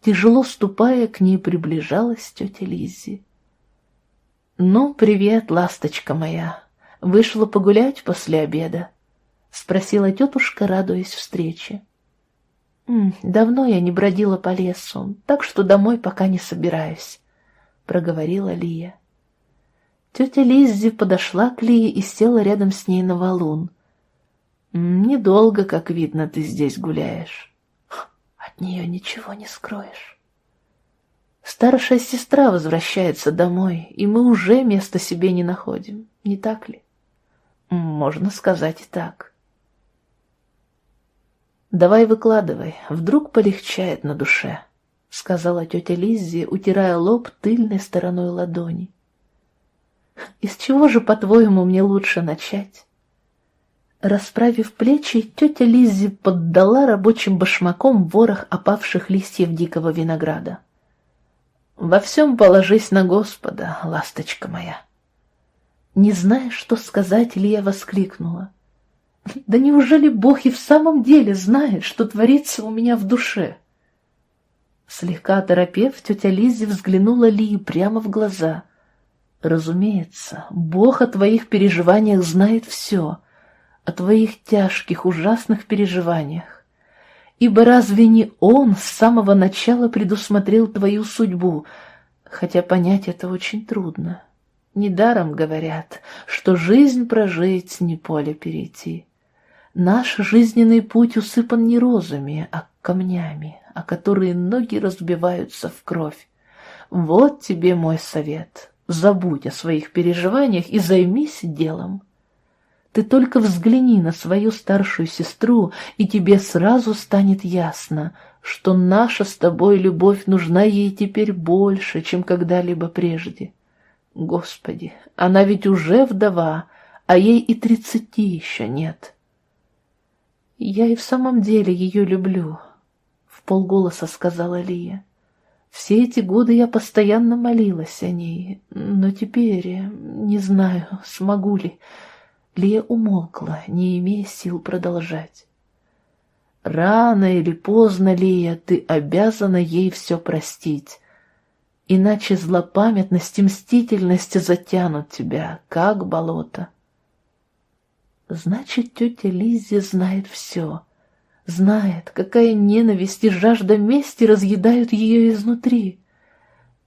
тяжело ступая, к ней приближалась тетя Лиззи. «Ну, привет, ласточка моя!» Вышла погулять после обеда? — спросила тетушка, радуясь встрече. — Давно я не бродила по лесу, так что домой пока не собираюсь, — проговорила Лия. Тетя Лиззи подошла к Лии и села рядом с ней на валун. — Недолго, как видно, ты здесь гуляешь. — От нее ничего не скроешь. Старшая сестра возвращается домой, и мы уже места себе не находим, не так ли? Можно сказать и так. «Давай выкладывай, вдруг полегчает на душе», — сказала тетя Лиззи, утирая лоб тыльной стороной ладони. «Из чего же, по-твоему, мне лучше начать?» Расправив плечи, тетя Лиззи поддала рабочим башмаком ворох опавших листьев дикого винограда. «Во всем положись на Господа, ласточка моя». Не зная, что сказать, Илья воскликнула. «Да неужели Бог и в самом деле знает, что творится у меня в душе?» Слегка оторопев, тетя Лиззи взглянула Лии прямо в глаза. «Разумеется, Бог о твоих переживаниях знает все, о твоих тяжких, ужасных переживаниях. Ибо разве не Он с самого начала предусмотрел твою судьбу, хотя понять это очень трудно?» Недаром говорят, что жизнь прожить, не поле перейти. Наш жизненный путь усыпан не розами, а камнями, о которые ноги разбиваются в кровь. Вот тебе мой совет. Забудь о своих переживаниях и займись делом. Ты только взгляни на свою старшую сестру, и тебе сразу станет ясно, что наша с тобой любовь нужна ей теперь больше, чем когда-либо прежде. Господи, она ведь уже вдова, а ей и тридцати еще нет. Я и в самом деле ее люблю, — в полголоса сказала Лия. Все эти годы я постоянно молилась о ней, но теперь не знаю, смогу ли. Лия умолкла, не имея сил продолжать. Рано или поздно, Лия, ты обязана ей все простить. Иначе злопамятность и мстительность затянут тебя, как болото. Значит, тетя Лиззи знает все. Знает, какая ненависть и жажда мести разъедают ее изнутри.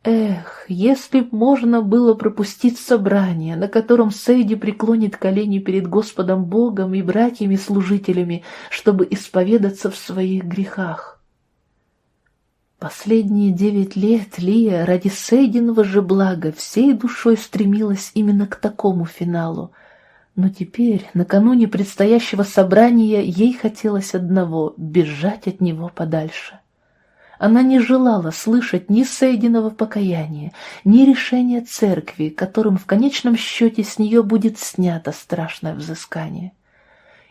Эх, если б можно было пропустить собрание, на котором Сейди преклонит колени перед Господом Богом и братьями-служителями, чтобы исповедаться в своих грехах. Последние девять лет Лия ради Сейдиного же блага всей душой стремилась именно к такому финалу. Но теперь, накануне предстоящего собрания, ей хотелось одного — бежать от него подальше. Она не желала слышать ни Сейдиного покаяния, ни решения церкви, которым в конечном счете с нее будет снято страшное взыскание.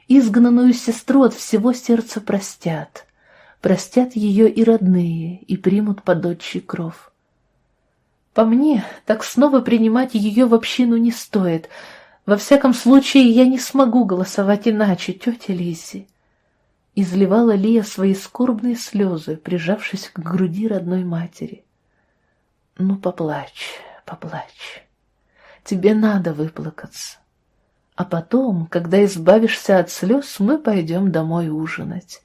Изгнанную сестру от всего сердца простят — простят ее и родные, и примут под отчий кров. По мне, так снова принимать ее в общину не стоит. Во всяком случае, я не смогу голосовать иначе, тетя Лизи. Изливала Лия свои скорбные слезы, прижавшись к груди родной матери. Ну, поплачь, поплачь. Тебе надо выплакаться. А потом, когда избавишься от слез, мы пойдем домой ужинать.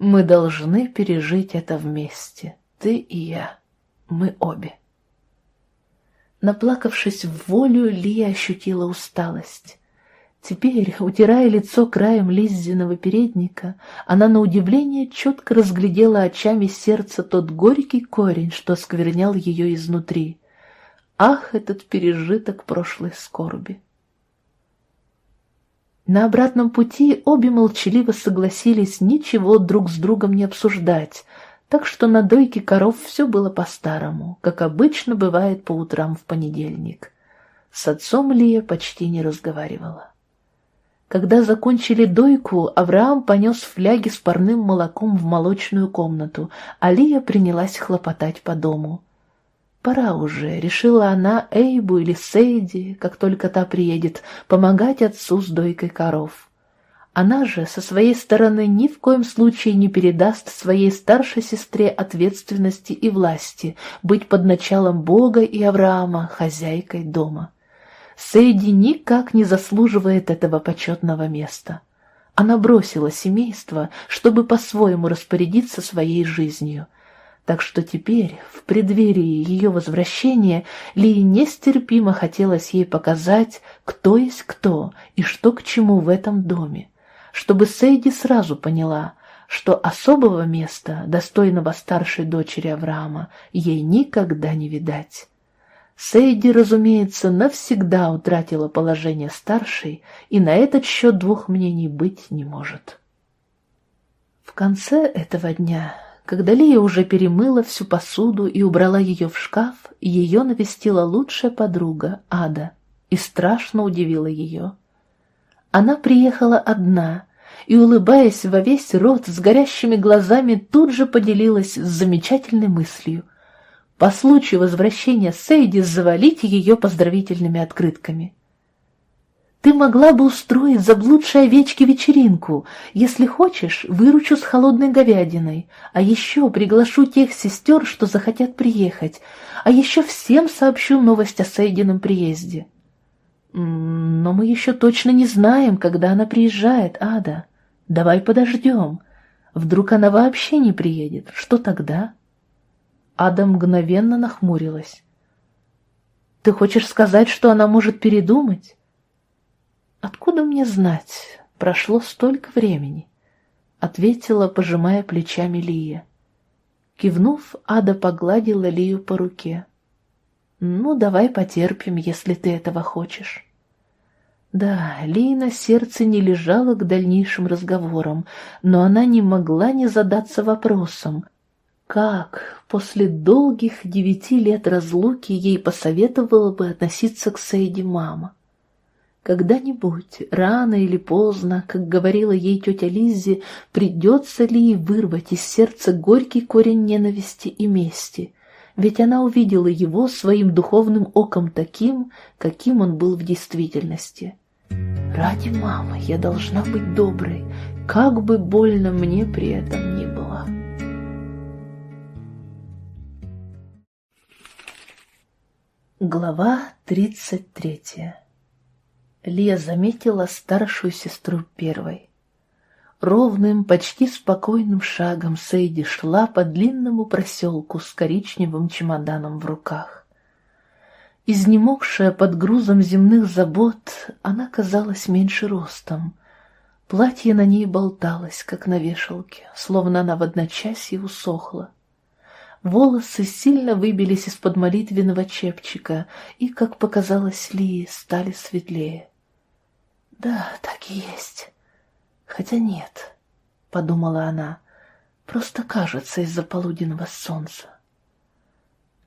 Мы должны пережить это вместе, ты и я, мы обе. Наплакавшись в волю, Лия ощутила усталость. Теперь, утирая лицо краем Лиззиного передника, она на удивление четко разглядела очами сердца тот горький корень, что сквернял ее изнутри. Ах, этот пережиток прошлой скорби! На обратном пути обе молчаливо согласились ничего друг с другом не обсуждать, так что на дойке коров все было по-старому, как обычно бывает по утрам в понедельник. С отцом Лия почти не разговаривала. Когда закончили дойку, Авраам понес фляги с парным молоком в молочную комнату, а Лия принялась хлопотать по дому. Пора уже, решила она Эйбу или Сейди, как только та приедет, помогать отцу с дойкой коров. Она же со своей стороны ни в коем случае не передаст своей старшей сестре ответственности и власти быть под началом Бога и Авраама хозяйкой дома. Сейди никак не заслуживает этого почетного места. Она бросила семейство, чтобы по-своему распорядиться своей жизнью. Так что теперь, в преддверии ее возвращения, Лии нестерпимо хотелось ей показать, кто есть кто и что к чему в этом доме, чтобы Сейди сразу поняла, что особого места, достойного старшей дочери Авраама, ей никогда не видать. Сейди, разумеется, навсегда утратила положение старшей, и на этот счет двух мнений быть не может. В конце этого дня, когда Лия уже перемыла всю посуду и убрала ее в шкаф, ее навестила лучшая подруга Ада и страшно удивила ее. Она приехала одна и, улыбаясь во весь рот с горящими глазами, тут же поделилась с замечательной мыслью — по случаю возвращения Сейди завалить ее поздравительными открытками. Ты могла бы устроить заблудшей овечке вечеринку. Если хочешь, выручу с холодной говядиной. А еще приглашу тех сестер, что захотят приехать. А еще всем сообщу новость о Сейдином приезде. Но мы еще точно не знаем, когда она приезжает, Ада. Давай подождем. Вдруг она вообще не приедет. Что тогда? Ада мгновенно нахмурилась. «Ты хочешь сказать, что она может передумать?» «Откуда мне знать? Прошло столько времени», — ответила, пожимая плечами Лия. Кивнув, Ада погладила Лию по руке. «Ну, давай потерпим, если ты этого хочешь». Да, Лии на сердце не лежала к дальнейшим разговорам, но она не могла не задаться вопросом — как после долгих девяти лет разлуки ей посоветовала бы относиться к Сейди мама? Когда-нибудь, рано или поздно, как говорила ей тетя Лиззи, придется ли ей вырвать из сердца горький корень ненависти и мести, ведь она увидела его своим духовным оком таким, каким он был в действительности. «Ради мамы я должна быть доброй, как бы больно мне при этом ни было». Глава тридцать третья Лия заметила старшую сестру первой. Ровным, почти спокойным шагом Сейди шла по длинному проселку с коричневым чемоданом в руках. Изнемогшая под грузом земных забот, она казалась меньше ростом. Платье на ней болталось, как на вешалке, словно она в одночасье усохла. Волосы сильно выбились из-под молитвенного чепчика и, как показалось Ли, стали светлее. «Да, так и есть. Хотя нет», — подумала она, — «просто кажется из-за полуденного солнца».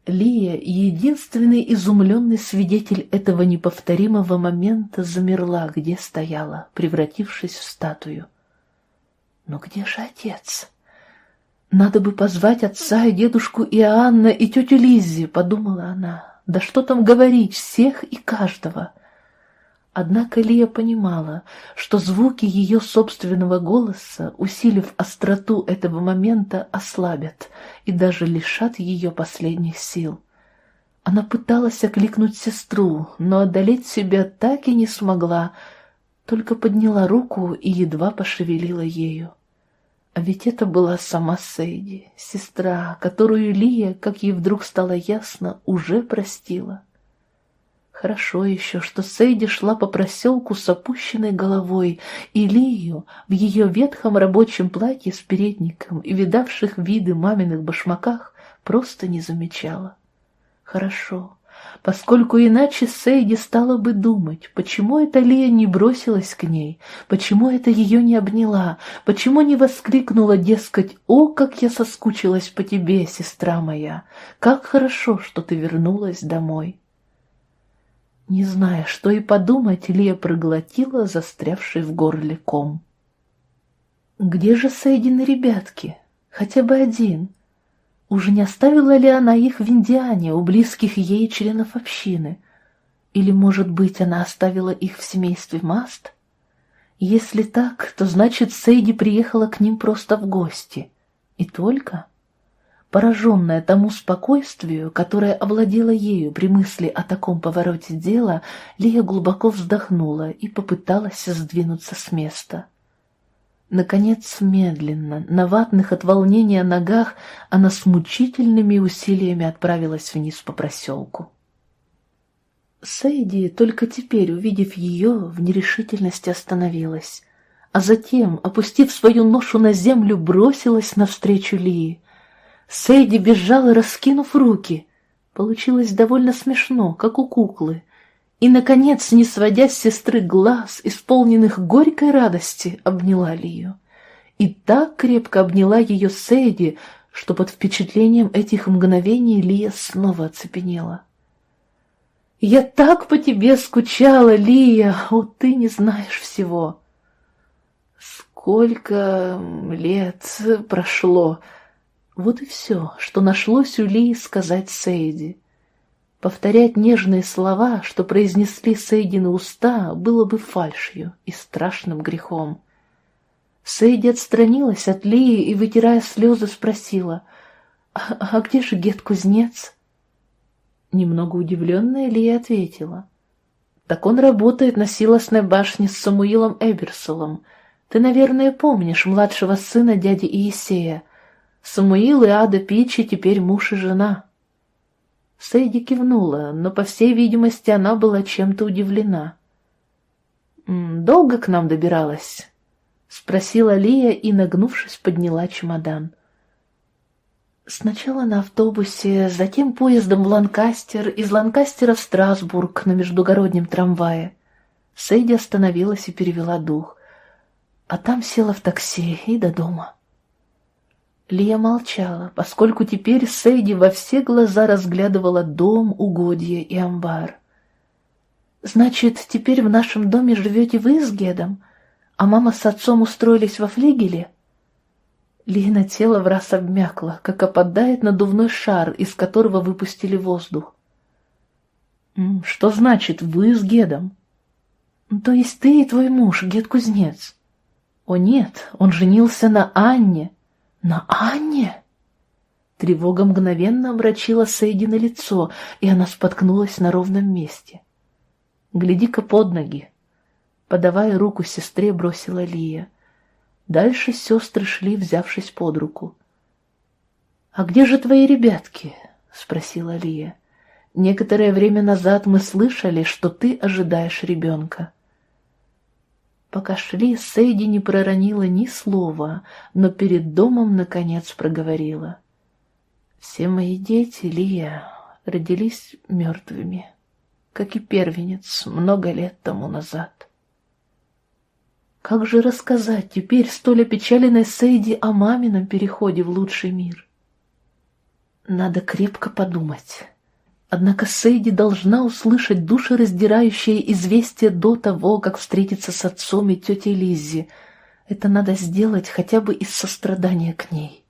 Лия, единственный изумленный свидетель этого неповторимого момента, замерла, где стояла, превратившись в статую. «Но где же отец?» «Надо бы позвать отца и дедушку Иоанна и тетю Лиззи», — подумала она. «Да что там говорить, всех и каждого». Однако Лия понимала, что звуки ее собственного голоса, усилив остроту этого момента, ослабят и даже лишат ее последних сил. Она пыталась окликнуть сестру, но одолеть себя так и не смогла, только подняла руку и едва пошевелила ею. А ведь это была сама Сейди, сестра, которую Лия, как ей вдруг стало ясно, уже простила. Хорошо еще, что Сейди шла по проселку с опущенной головой, и Лию в ее ветхом рабочем платье с передником и видавших виды маминых башмаках просто не замечала. Хорошо, поскольку иначе Сейди стала бы думать, почему эта Лия не бросилась к ней, почему это ее не обняла, почему не воскликнула, дескать, «О, как я соскучилась по тебе, сестра моя! Как хорошо, что ты вернулась домой!» Не зная, что и подумать, Лия проглотила застрявший в горле ком. Где же Сейдины ребятки? Хотя бы один. Уже не оставила ли она их в Индиане, у близких ей членов общины? Или, может быть, она оставила их в семействе Маст? Если так, то значит, Сейди приехала к ним просто в гости. И только... Пораженная тому спокойствию, которое овладело ею при мысли о таком повороте дела, Лия глубоко вздохнула и попыталась сдвинуться с места. Наконец, медленно, на ватных от волнения ногах, она с мучительными усилиями отправилась вниз по проселку. Сейди, только теперь, увидев ее, в нерешительности остановилась, а затем, опустив свою ношу на землю, бросилась навстречу Лии. Сейди бежала, раскинув руки. Получилось довольно смешно, как у куклы. И, наконец, не сводя с сестры глаз, исполненных горькой радости, обняла Лию. И так крепко обняла ее Сейди, что под впечатлением этих мгновений Лия снова оцепенела. «Я так по тебе скучала, Лия! О, ты не знаешь всего!» «Сколько лет прошло!» Вот и все, что нашлось у Ли сказать Сейди. Повторять нежные слова, что произнесли Сейдины уста, было бы фальшью и страшным грехом. Сейди отстранилась от Лии и, вытирая слезы, спросила, «А, а где же Гет-кузнец?» Немного удивленная Лия ответила, «Так он работает на силосной башне с Самуилом Эберсолом. Ты, наверное, помнишь младшего сына дяди Иесея. Самуил и Ада Пичи теперь муж и жена. Сейди кивнула, но, по всей видимости, она была чем-то удивлена. «Долго к нам добиралась?» — спросила Лия и, нагнувшись, подняла чемодан. Сначала на автобусе, затем поездом в Ланкастер, из Ланкастера в Страсбург на междугороднем трамвае. Сейди остановилась и перевела дух. А там села в такси и до дома. Лия молчала, поскольку теперь Сейди во все глаза разглядывала дом, угодья и амбар. «Значит, теперь в нашем доме живете вы с Гедом, а мама с отцом устроились во флигеле?» Лина тело в раз обмякло, как опадает надувной шар, из которого выпустили воздух. «Что значит «вы с Гедом»?» «То есть ты и твой муж, Гед-кузнец?» «О нет, он женился на Анне». «На Анне?» Тревога мгновенно обрачила Сейди на лицо, и она споткнулась на ровном месте. «Гляди-ка под ноги!» Подавая руку сестре, бросила Лия. Дальше сестры шли, взявшись под руку. «А где же твои ребятки?» — спросила Лия. «Некоторое время назад мы слышали, что ты ожидаешь ребенка». Пока шли, Сейди не проронила ни слова, но перед домом, наконец, проговорила. «Все мои дети, Лия, родились мертвыми, как и первенец много лет тому назад». Как же рассказать теперь столь опечаленной Сейди о мамином переходе в лучший мир? Надо крепко подумать. Однако Сейди должна услышать душераздирающее известие до того, как встретиться с отцом и тетей Лиззи. Это надо сделать хотя бы из сострадания к ней.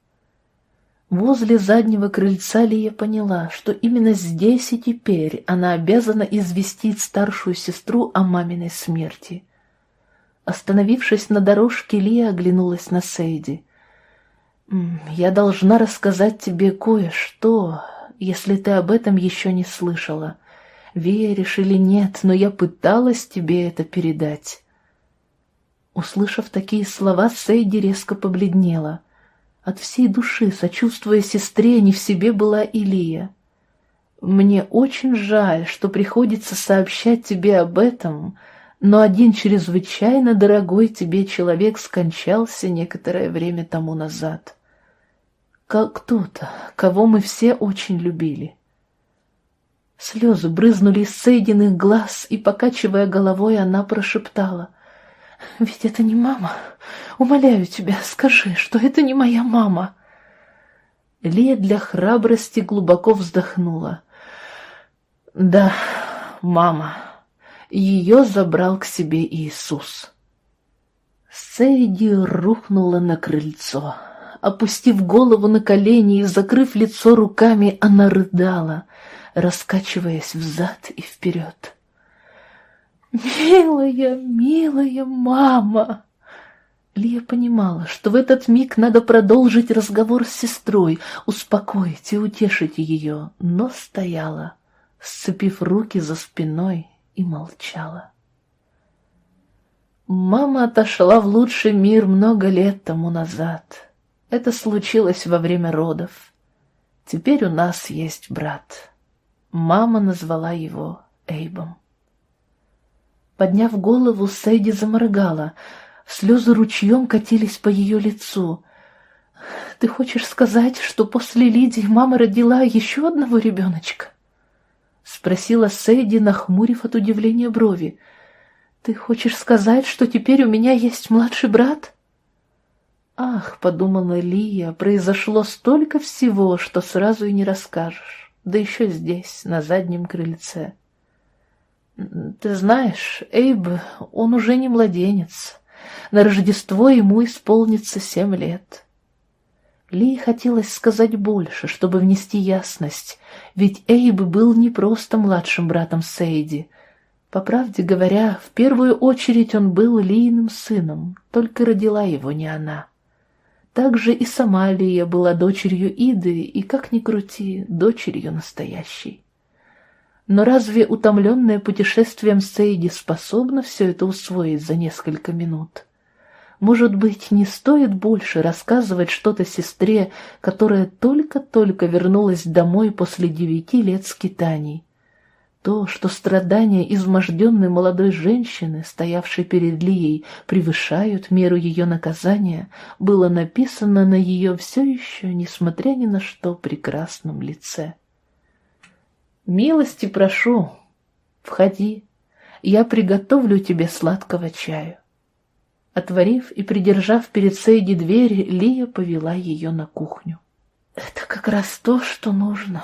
Возле заднего крыльца Лия поняла, что именно здесь и теперь она обязана известить старшую сестру о маминой смерти. Остановившись на дорожке, Лия оглянулась на Сейди. «Я должна рассказать тебе кое-что, если ты об этом еще не слышала. Веришь или нет, но я пыталась тебе это передать». Услышав такие слова, Сейди резко побледнела. От всей души, сочувствуя сестре, не в себе была Илия. «Мне очень жаль, что приходится сообщать тебе об этом, но один чрезвычайно дорогой тебе человек скончался некоторое время тому назад» как кто-то, кого мы все очень любили. Слезы брызнули из Сейдиных глаз, и, покачивая головой, она прошептала. «Ведь это не мама. Умоляю тебя, скажи, что это не моя мама». Лия для храбрости глубоко вздохнула. «Да, мама», ее забрал к себе Иисус. Сейди рухнула на крыльцо. Опустив голову на колени и закрыв лицо руками, она рыдала, раскачиваясь взад и вперед. «Милая, милая мама!» Лия понимала, что в этот миг надо продолжить разговор с сестрой, успокоить и утешить ее, но стояла, сцепив руки за спиной, и молчала. Мама отошла в лучший мир много лет тому назад. Это случилось во время родов. Теперь у нас есть брат. Мама назвала его Эйбом. Подняв голову, Сейди заморгала. Слезы ручьем катились по ее лицу. «Ты хочешь сказать, что после Лидии мама родила еще одного ребеночка?» Спросила Сейди, нахмурив от удивления брови. «Ты хочешь сказать, что теперь у меня есть младший брат?» «Ах», — подумала Лия, — «произошло столько всего, что сразу и не расскажешь, да еще здесь, на заднем крыльце». «Ты знаешь, Эйб, он уже не младенец. На Рождество ему исполнится семь лет». Ли хотелось сказать больше, чтобы внести ясность, ведь Эйб был не просто младшим братом Сейди — по правде говоря, в первую очередь он был Лииным сыном, только родила его не она. Также и сама Лия была дочерью Иды и, как ни крути, дочерью настоящей. Но разве утомленная путешествием Сейди способна все это усвоить за несколько минут? Может быть, не стоит больше рассказывать что-то сестре, которая только-только вернулась домой после девяти лет скитаний, то, что страдания изможденной молодой женщины, стоявшей перед Лией, превышают меру ее наказания, было написано на ее все еще, несмотря ни на что, прекрасном лице. «Милости прошу, входи, я приготовлю тебе сладкого чаю». Отворив и придержав перед Сейди дверь, Лия повела ее на кухню. «Это как раз то, что нужно»,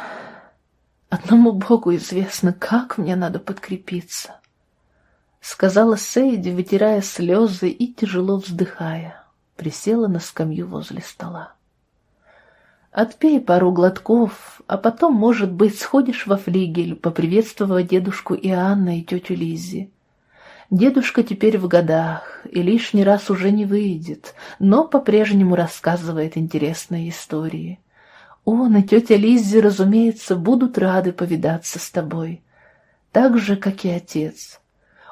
Одному Богу известно, как мне надо подкрепиться. Сказала Сейди, вытирая слезы и тяжело вздыхая. Присела на скамью возле стола. Отпей пару глотков, а потом, может быть, сходишь во флигель поприветствовать дедушку Иоанна и тетю Лиззи. Дедушка теперь в годах и лишний раз уже не выйдет, но по-прежнему рассказывает интересные истории. Он и тетя Лиззи, разумеется, будут рады повидаться с тобой, так же, как и отец.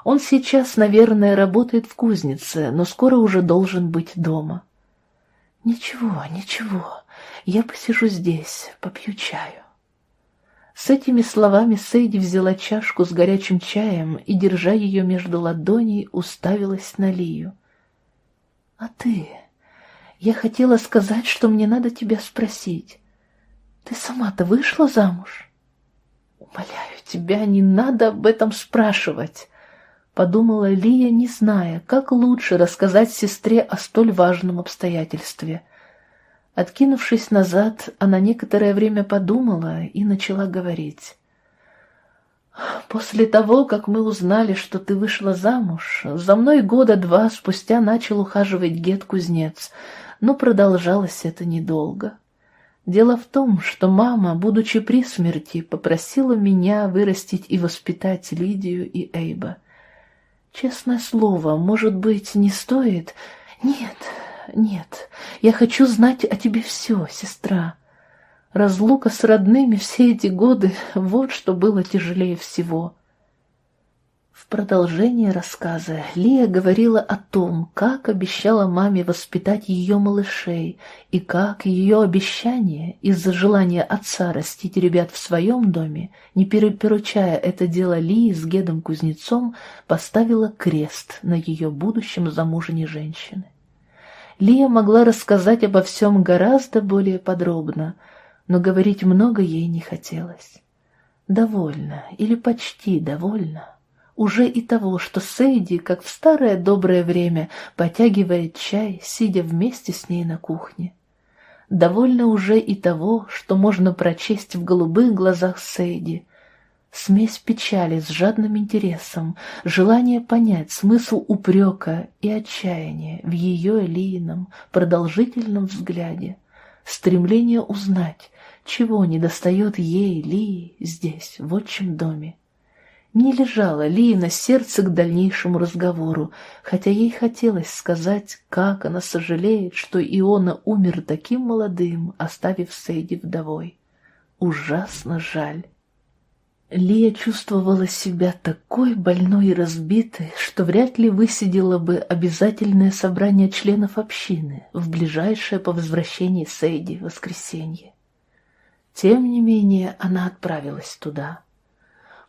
Он сейчас, наверное, работает в кузнице, но скоро уже должен быть дома. Ничего, ничего, я посижу здесь, попью чаю. С этими словами Сейди взяла чашку с горячим чаем и, держа ее между ладоней, уставилась на Лию. — А ты? Я хотела сказать, что мне надо тебя спросить. Ты сама-то вышла замуж? Умоляю тебя, не надо об этом спрашивать, подумала Лия, не зная, как лучше рассказать сестре о столь важном обстоятельстве. Откинувшись назад, она некоторое время подумала и начала говорить. «После того, как мы узнали, что ты вышла замуж, за мной года два спустя начал ухаживать Гет-кузнец, но продолжалось это недолго. Дело в том, что мама, будучи при смерти, попросила меня вырастить и воспитать Лидию и Эйба. Честное слово, может быть, не стоит? Нет, нет, я хочу знать о тебе все, сестра. Разлука с родными все эти годы — вот что было тяжелее всего. В продолжение рассказа Лия говорила о том, как обещала маме воспитать ее малышей, и как ее обещание из-за желания отца растить ребят в своем доме, не перепоручая это дело Лии с Гедом Кузнецом, поставила крест на ее будущем замужней женщины. Лия могла рассказать обо всем гораздо более подробно, но говорить много ей не хотелось. Довольно или почти довольно уже и того, что Сейди, как в старое доброе время, потягивает чай, сидя вместе с ней на кухне. Довольно уже и того, что можно прочесть в голубых глазах Сейди. Смесь печали с жадным интересом, желание понять смысл упрека и отчаяния в ее Лиином продолжительном взгляде, стремление узнать, чего недостает ей, Лии, здесь, в отчим доме. Не лежало Лии на сердце к дальнейшему разговору, хотя ей хотелось сказать, как она сожалеет, что Иона умер таким молодым, оставив Сейди вдовой. Ужасно жаль. Лия чувствовала себя такой больной и разбитой, что вряд ли высидела бы обязательное собрание членов общины в ближайшее по возвращении Сейди воскресенье. Тем не менее, она отправилась туда.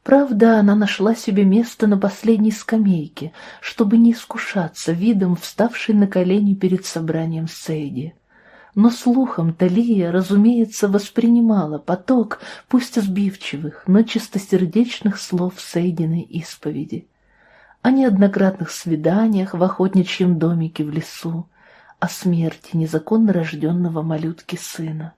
Правда, она нашла себе место на последней скамейке, чтобы не искушаться видом, вставшей на колени перед собранием Сейди но слухом Талия, разумеется, воспринимала поток, пусть сбивчивых, но чистосердечных слов Сейдиной исповеди. О неоднократных свиданиях в охотничьем домике в лесу, о смерти незаконно рожденного малютки сына.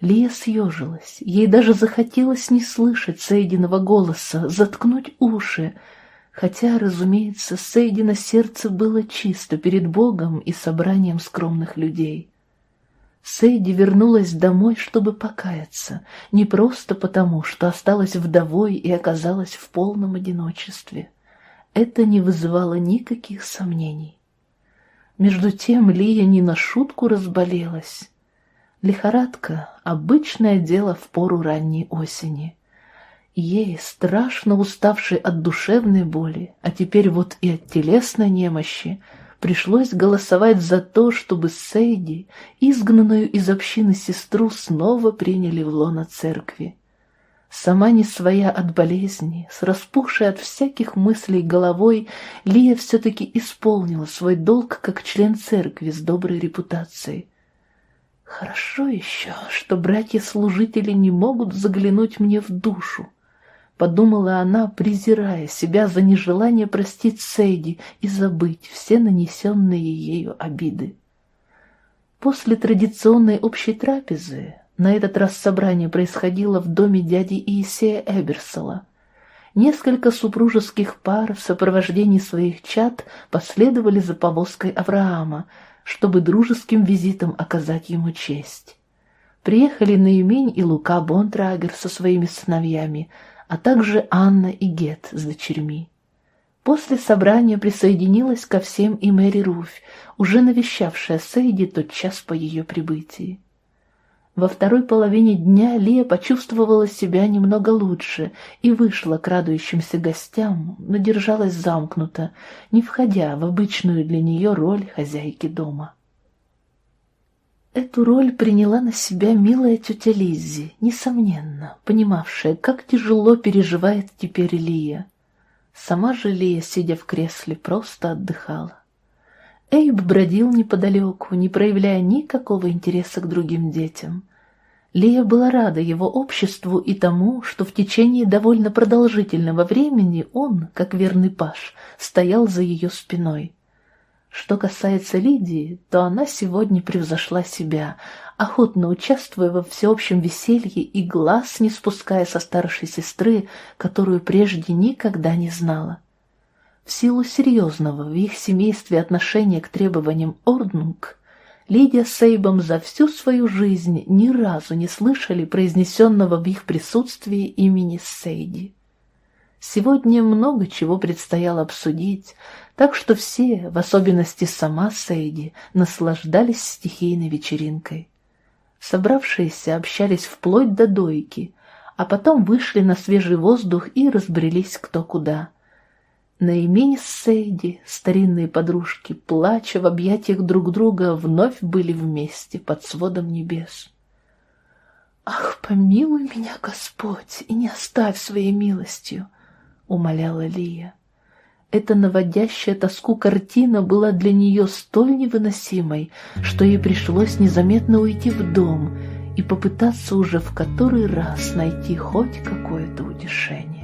Лия съежилась, ей даже захотелось не слышать Сейдиного голоса, заткнуть уши, хотя, разумеется, Сейдина сердце было чисто перед Богом и собранием скромных людей. Сейди вернулась домой, чтобы покаяться, не просто потому, что осталась вдовой и оказалась в полном одиночестве. Это не вызывало никаких сомнений. Между тем Лия не на шутку разболелась. Лихорадка — обычное дело в пору ранней осени. Ей, страшно уставшей от душевной боли, а теперь вот и от телесной немощи, пришлось голосовать за то, чтобы Сейди, изгнанную из общины сестру, снова приняли в лоно церкви. Сама не своя от болезни, с распухшей от всяких мыслей головой, Лия все-таки исполнила свой долг как член церкви с доброй репутацией. Хорошо еще, что братья-служители не могут заглянуть мне в душу, подумала она, презирая себя за нежелание простить Сейди и забыть все нанесенные ею обиды. После традиционной общей трапезы, на этот раз собрание происходило в доме дяди Иисея Эберсола, несколько супружеских пар в сопровождении своих чад последовали за повозкой Авраама, чтобы дружеским визитом оказать ему честь. Приехали Наимень и Лука Бонтрагер со своими сыновьями, а также Анна и Гет с дочерьми. После собрания присоединилась ко всем и Мэри Руфь, уже навещавшая Сейди тот час по ее прибытии. Во второй половине дня Лия почувствовала себя немного лучше и вышла к радующимся гостям, но держалась замкнуто, не входя в обычную для нее роль хозяйки дома. Эту роль приняла на себя милая тетя Лиззи, несомненно, понимавшая, как тяжело переживает теперь Лия. Сама же Лия, сидя в кресле, просто отдыхала. Эйб бродил неподалеку, не проявляя никакого интереса к другим детям. Лия была рада его обществу и тому, что в течение довольно продолжительного времени он, как верный паш, стоял за ее спиной. Что касается Лидии, то она сегодня превзошла себя, охотно участвуя во всеобщем веселье и глаз не спуская со старшей сестры, которую прежде никогда не знала. В силу серьезного в их семействе отношения к требованиям Орднунг, Лидия с Эйбом за всю свою жизнь ни разу не слышали произнесенного в их присутствии имени Сейди. Сегодня много чего предстояло обсудить, так что все, в особенности сама Сейди, наслаждались стихийной вечеринкой. Собравшиеся общались вплоть до дойки, а потом вышли на свежий воздух и разбрелись кто куда. На имени Сейди старинные подружки, плача в объятиях друг друга, вновь были вместе под сводом небес. «Ах, помилуй меня, Господь, и не оставь своей милостью!» — умоляла Лия. Эта наводящая тоску картина была для нее столь невыносимой, что ей пришлось незаметно уйти в дом и попытаться уже в который раз найти хоть какое-то утешение.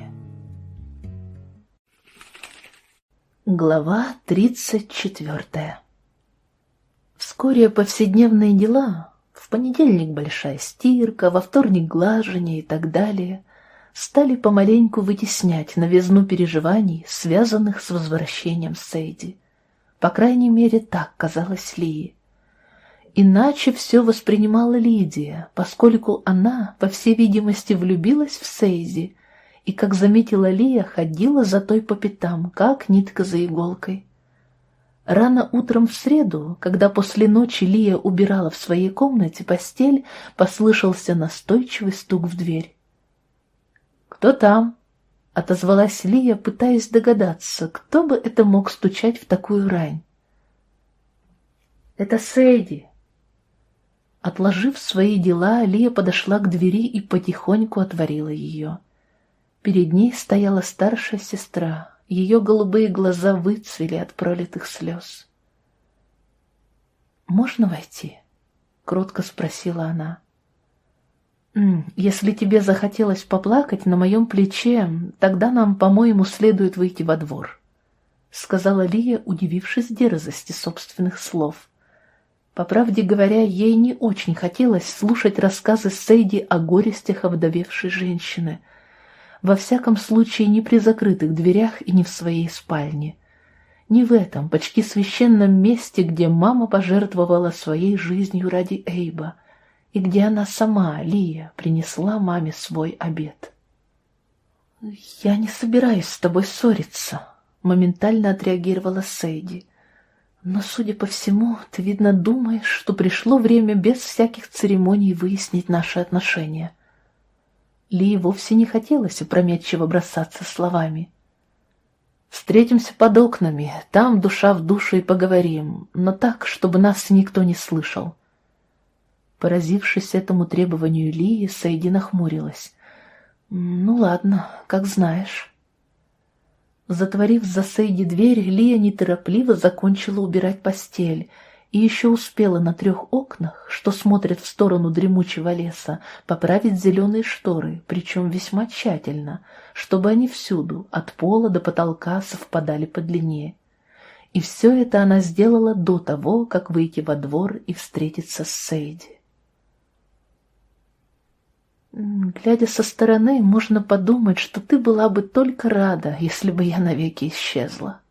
Глава тридцать четвертая Вскоре повседневные дела, в понедельник большая стирка, во вторник глажение и так далее, стали помаленьку вытеснять новизну переживаний, связанных с возвращением Сейди. По крайней мере, так казалось Лии. Иначе все воспринимала Лидия, поскольку она, по всей видимости, влюбилась в Сейзи и, как заметила Лия, ходила за той по пятам, как нитка за иголкой. Рано утром в среду, когда после ночи Лия убирала в своей комнате постель, послышался настойчивый стук в дверь. «Кто там?» — отозвалась Лия, пытаясь догадаться, кто бы это мог стучать в такую рань. «Это Сэйди», Отложив свои дела, Лия подошла к двери и потихоньку отворила ее. Перед ней стояла старшая сестра, ее голубые глаза выцвели от пролитых слез. «Можно войти?» — кротко спросила она. «Если тебе захотелось поплакать на моем плече, тогда нам, по-моему, следует выйти во двор», — сказала Лия, удивившись дерзости собственных слов. По правде говоря, ей не очень хотелось слушать рассказы Сейди о горестях овдовевшей женщины. Во всяком случае, не при закрытых дверях и не в своей спальне. Не в этом почти священном месте, где мама пожертвовала своей жизнью ради Эйба, и где она сама, Лия, принесла маме свой обед. «Я не собираюсь с тобой ссориться», — моментально отреагировала Сейди. Но, судя по всему, ты, видно, думаешь, что пришло время без всяких церемоний выяснить наши отношения. Ли вовсе не хотелось опрометчиво бросаться словами. Встретимся под окнами, там душа в душу и поговорим, но так, чтобы нас никто не слышал. Поразившись этому требованию Лии, Сайди нахмурилась. «Ну ладно, как знаешь». Затворив за Сейди дверь, Лия неторопливо закончила убирать постель и еще успела на трех окнах, что смотрят в сторону дремучего леса, поправить зеленые шторы, причем весьма тщательно, чтобы они всюду, от пола до потолка, совпадали по длине. И все это она сделала до того, как выйти во двор и встретиться с Сейди. Глядя со стороны, можно подумать, что ты была бы только рада, если бы я навеки исчезла.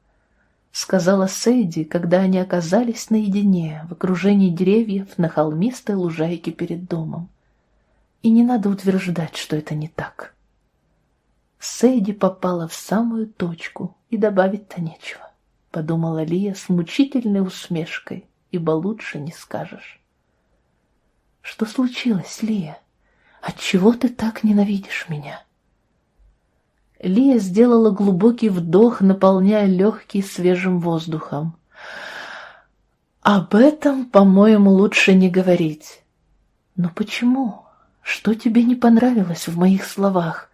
Сказала Сейди, когда они оказались наедине, в окружении деревьев на холмистой лужайке перед домом. И не надо утверждать, что это не так. Сейди попала в самую точку, и добавить-то нечего, — подумала Лия с мучительной усмешкой, ибо лучше не скажешь. Что случилось, Лия? Отчего ты так ненавидишь меня?» Лия сделала глубокий вдох, наполняя легкий свежим воздухом. «Об этом, по-моему, лучше не говорить. Но почему? Что тебе не понравилось в моих словах?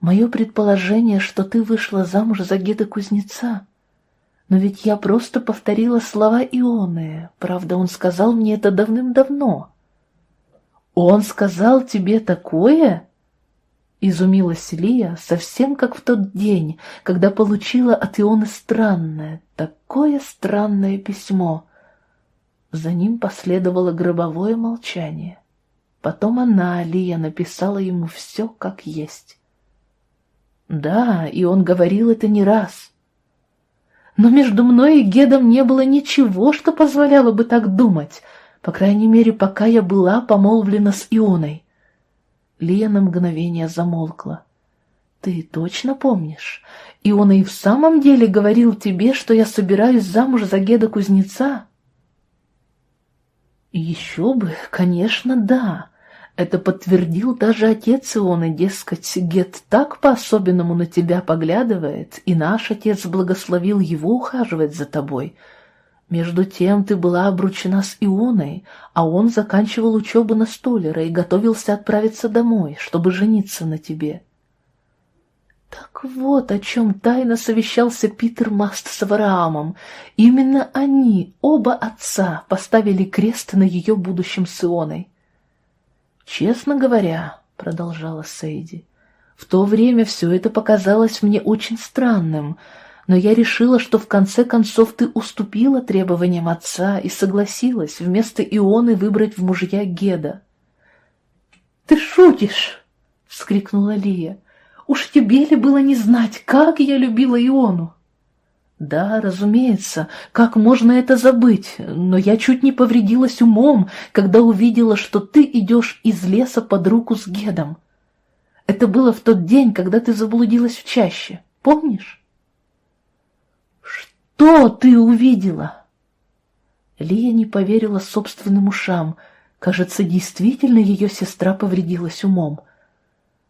Мое предположение, что ты вышла замуж за Геда Кузнеца. Но ведь я просто повторила слова Ионы. Правда, он сказал мне это давным-давно. «Он сказал тебе такое?» Изумилась Лия, совсем как в тот день, когда получила от Ионы странное, такое странное письмо. За ним последовало гробовое молчание. Потом она, Лия, написала ему все как есть. Да, и он говорил это не раз. Но между мной и Гедом не было ничего, что позволяло бы так думать — по крайней мере, пока я была помолвлена с Ионой. Лия на мгновение замолкла. «Ты точно помнишь? Иона и в самом деле говорил тебе, что я собираюсь замуж за Геда Кузнеца?» «Еще бы, конечно, да. Это подтвердил даже отец Ионы, дескать, Гед так по-особенному на тебя поглядывает, и наш отец благословил его ухаживать за тобой». Между тем ты была обручена с Ионой, а он заканчивал учебу на столера и готовился отправиться домой, чтобы жениться на тебе. Так вот о чем тайно совещался Питер Маст с Авраамом. Именно они, оба отца, поставили крест на ее будущем с Ионой. «Честно говоря», — продолжала Сейди, — «в то время все это показалось мне очень странным» но я решила, что в конце концов ты уступила требованиям отца и согласилась вместо Ионы выбрать в мужья Геда. «Ты шутишь!» — вскрикнула Лия. Уж тебе ли было не знать, как я любила Иону? Да, разумеется, как можно это забыть, но я чуть не повредилась умом, когда увидела, что ты идешь из леса под руку с Гедом. Это было в тот день, когда ты заблудилась в чаще, помнишь? Что ты увидела? Лия не поверила собственным ушам. Кажется, действительно ее сестра повредилась умом.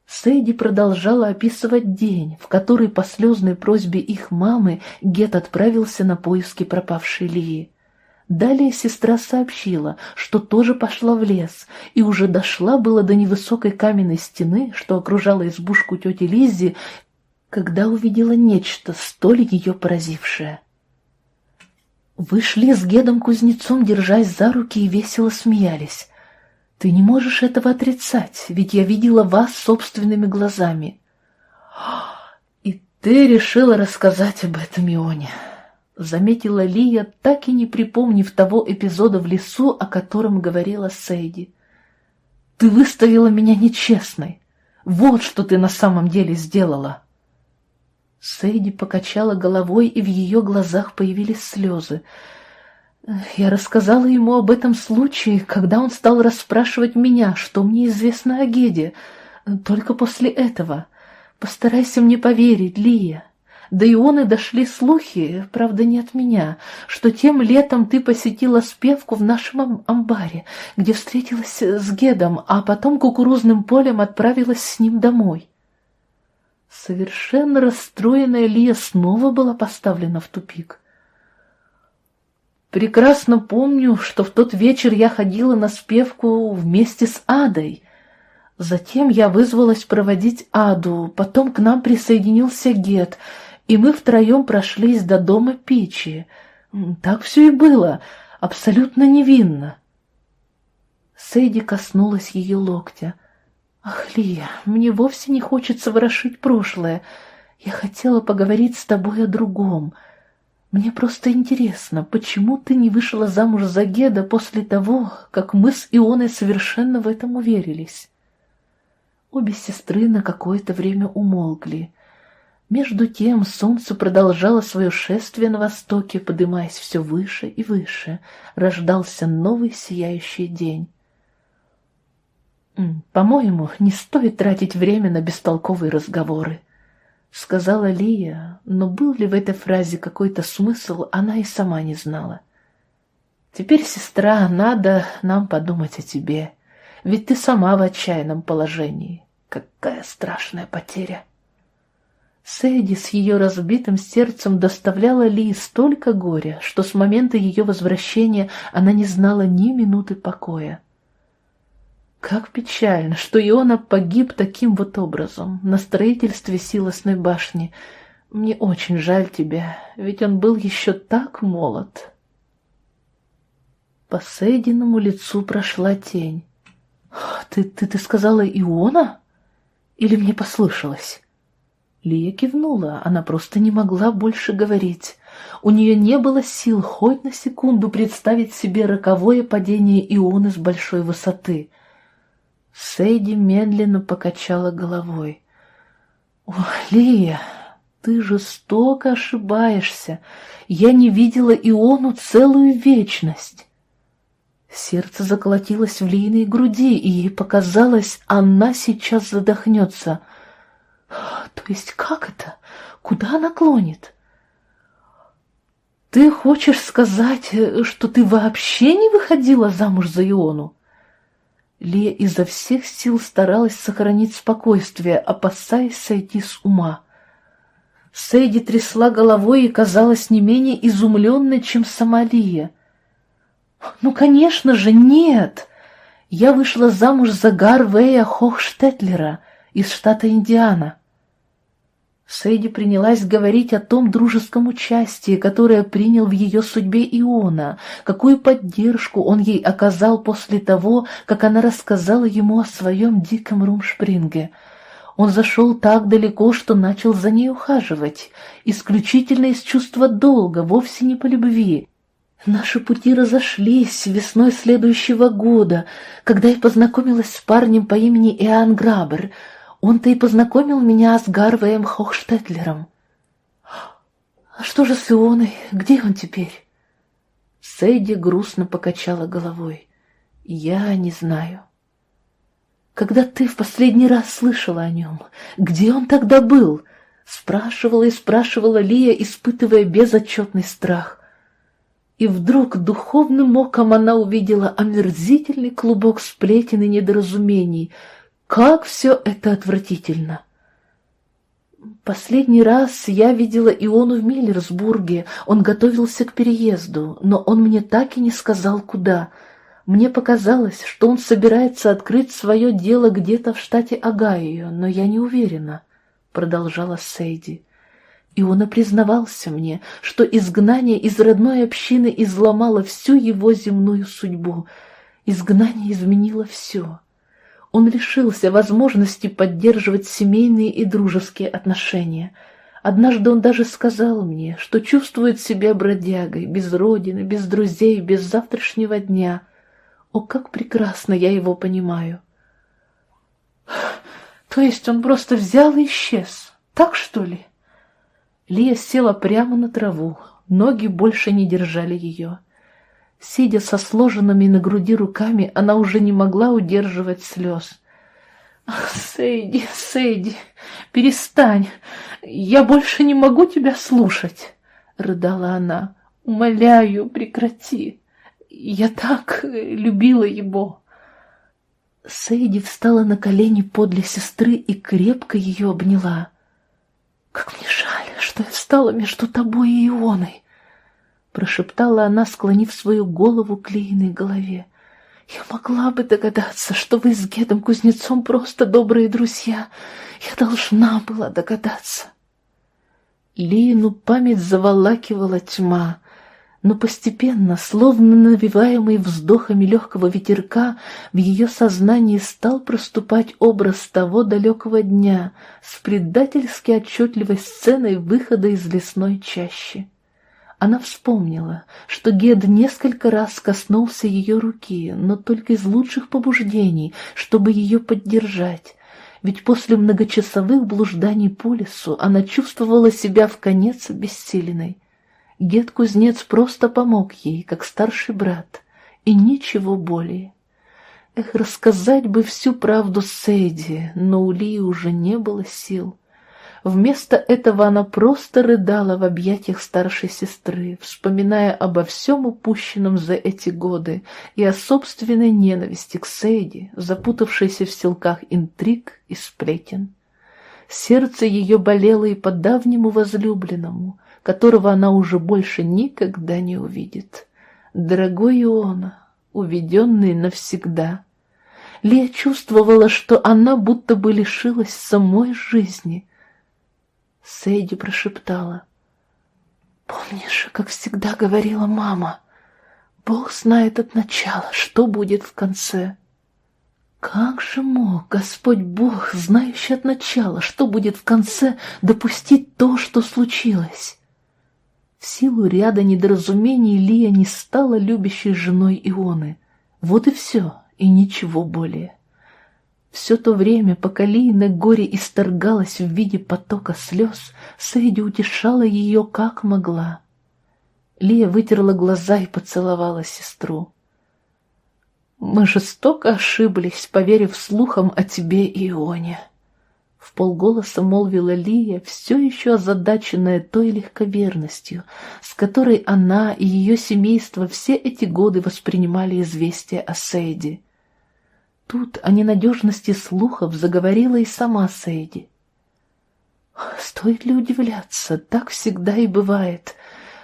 Сэйди продолжала описывать день, в который по слезной просьбе их мамы Гет отправился на поиски пропавшей Лии. Далее сестра сообщила, что тоже пошла в лес и уже дошла было до невысокой каменной стены, что окружала избушку тети Лиззи, когда увидела нечто, столь ее поразившее. Вы шли с Гедом-кузнецом, держась за руки и весело смеялись. Ты не можешь этого отрицать, ведь я видела вас собственными глазами. И ты решила рассказать об этом Ионе. Заметила Лия, так и не припомнив того эпизода в лесу, о котором говорила Сейди. Ты выставила меня нечестной. Вот что ты на самом деле сделала. Сейди покачала головой, и в ее глазах появились слезы. Я рассказала ему об этом случае, когда он стал расспрашивать меня, что мне известно о Геде. Только после этого. Постарайся мне поверить, Лия. Да и он и дошли слухи, правда не от меня, что тем летом ты посетила спевку в нашем амбаре, где встретилась с Гедом, а потом кукурузным полем отправилась с ним домой. Совершенно расстроенная Лия снова была поставлена в тупик. Прекрасно помню, что в тот вечер я ходила на спевку вместе с Адой. Затем я вызвалась проводить Аду, потом к нам присоединился Гет, и мы втроем прошлись до дома Пичи. Так все и было, абсолютно невинно. Сейди коснулась ее локтя. «Ах, Лия, мне вовсе не хочется ворошить прошлое. Я хотела поговорить с тобой о другом». Мне просто интересно, почему ты не вышла замуж за Геда после того, как мы с Ионой совершенно в этом уверились?» Обе сестры на какое-то время умолкли. Между тем солнце продолжало свое шествие на востоке, подымаясь все выше и выше. Рождался новый сияющий день. «По-моему, не стоит тратить время на бестолковые разговоры», — сказала Лия, но был ли в этой фразе какой-то смысл, она и сама не знала. «Теперь, сестра, надо нам подумать о тебе, ведь ты сама в отчаянном положении. Какая страшная потеря!» Сэдди с ее разбитым сердцем доставляла Ли столько горя, что с момента ее возвращения она не знала ни минуты покоя. Как печально, что Иона погиб таким вот образом, на строительстве силосной башни. Мне очень жаль тебя, ведь он был еще так молод. По Сейдиному лицу прошла тень. «Ты, ты, ты сказала Иона? Или мне послышалось?» Лия кивнула, она просто не могла больше говорить. У нее не было сил хоть на секунду представить себе роковое падение Ионы с большой высоты. Сейди медленно покачала головой. «О, Лия, ты жестоко ошибаешься. Я не видела Иону целую вечность». Сердце заколотилось в Лииной груди, и ей показалось, она сейчас задохнется. «То есть как это? Куда она клонит?» «Ты хочешь сказать, что ты вообще не выходила замуж за Иону?» Лия изо всех сил старалась сохранить спокойствие, опасаясь сойти с ума. Сейди трясла головой и казалась не менее изумленной, чем сама Лия. «Ну, конечно же, нет! Я вышла замуж за Гарвея Хохштетлера из штата Индиана. Сейди принялась говорить о том дружеском участии, которое принял в ее судьбе Иона, какую поддержку он ей оказал после того, как она рассказала ему о своем диком румшпринге. Он зашел так далеко, что начал за ней ухаживать, исключительно из чувства долга, вовсе не по любви. Наши пути разошлись весной следующего года, когда я познакомилась с парнем по имени Иоанн Грабер — Он-то и познакомил меня с Гарвеем Хохштетлером. А что же с Ионой? Где он теперь? Сэйди грустно покачала головой. Я не знаю. Когда ты в последний раз слышала о нем? Где он тогда был? Спрашивала и спрашивала Лия, испытывая безотчетный страх. И вдруг духовным оком она увидела омерзительный клубок сплетен и недоразумений. Как все это отвратительно! Последний раз я видела Иону в Миллерсбурге. Он готовился к переезду, но он мне так и не сказал, куда — мне показалось, что он собирается открыть свое дело где-то в штате Огайо, но я не уверена, — продолжала Сейди. И он и признавался мне, что изгнание из родной общины изломало всю его земную судьбу. Изгнание изменило все. Он лишился возможности поддерживать семейные и дружеские отношения. Однажды он даже сказал мне, что чувствует себя бродягой, без родины, без друзей, без завтрашнего дня — о, как прекрасно я его понимаю. То есть он просто взял и исчез, так что ли? Лия села прямо на траву, ноги больше не держали ее. Сидя со сложенными на груди руками, она уже не могла удерживать слез. «Сейди, Сейди, перестань, я больше не могу тебя слушать!» — рыдала она. «Умоляю, прекрати!» Я так любила его. Сейди встала на колени подле сестры и крепко ее обняла. «Как мне жаль, что я встала между тобой и Ионой!» Прошептала она, склонив свою голову к Лейной голове. «Я могла бы догадаться, что вы с Гедом Кузнецом просто добрые друзья. Я должна была догадаться». Лину память заволакивала тьма но постепенно, словно навиваемый вздохами легкого ветерка, в ее сознании стал проступать образ того далекого дня с предательски отчетливой сценой выхода из лесной чащи. Она вспомнила, что Гед несколько раз коснулся ее руки, но только из лучших побуждений, чтобы ее поддержать, ведь после многочасовых блужданий по лесу она чувствовала себя в конец обессиленной. Гет-кузнец просто помог ей, как старший брат, и ничего более. Эх, рассказать бы всю правду Сейди, но у Ли уже не было сил. Вместо этого она просто рыдала в объятиях старшей сестры, вспоминая обо всем упущенном за эти годы и о собственной ненависти к Сейди, запутавшейся в селках интриг и сплетен. Сердце ее болело и по давнему возлюбленному, которого она уже больше никогда не увидит. Дорогой Иона, уведенный навсегда. Лия чувствовала, что она будто бы лишилась самой жизни. Сейди прошептала. «Помнишь, как всегда говорила мама, Бог знает от начала, что будет в конце». Как же мог Господь Бог, знающий от начала, что будет в конце, допустить то, что случилось? В силу ряда недоразумений Лия не стала любящей женой Ионы. Вот и все, и ничего более. Все то время, пока Лия горе исторгалась в виде потока слез, Сэйди утешала ее как могла. Лия вытерла глаза и поцеловала сестру. «Мы жестоко ошиблись, поверив слухам о тебе Ионе», в полголоса молвила Лия, все еще озадаченная той легковерностью, с которой она и ее семейство все эти годы воспринимали известие о Сейди. Тут о ненадежности слухов заговорила и сама Сейди. «Стоит ли удивляться, так всегда и бывает.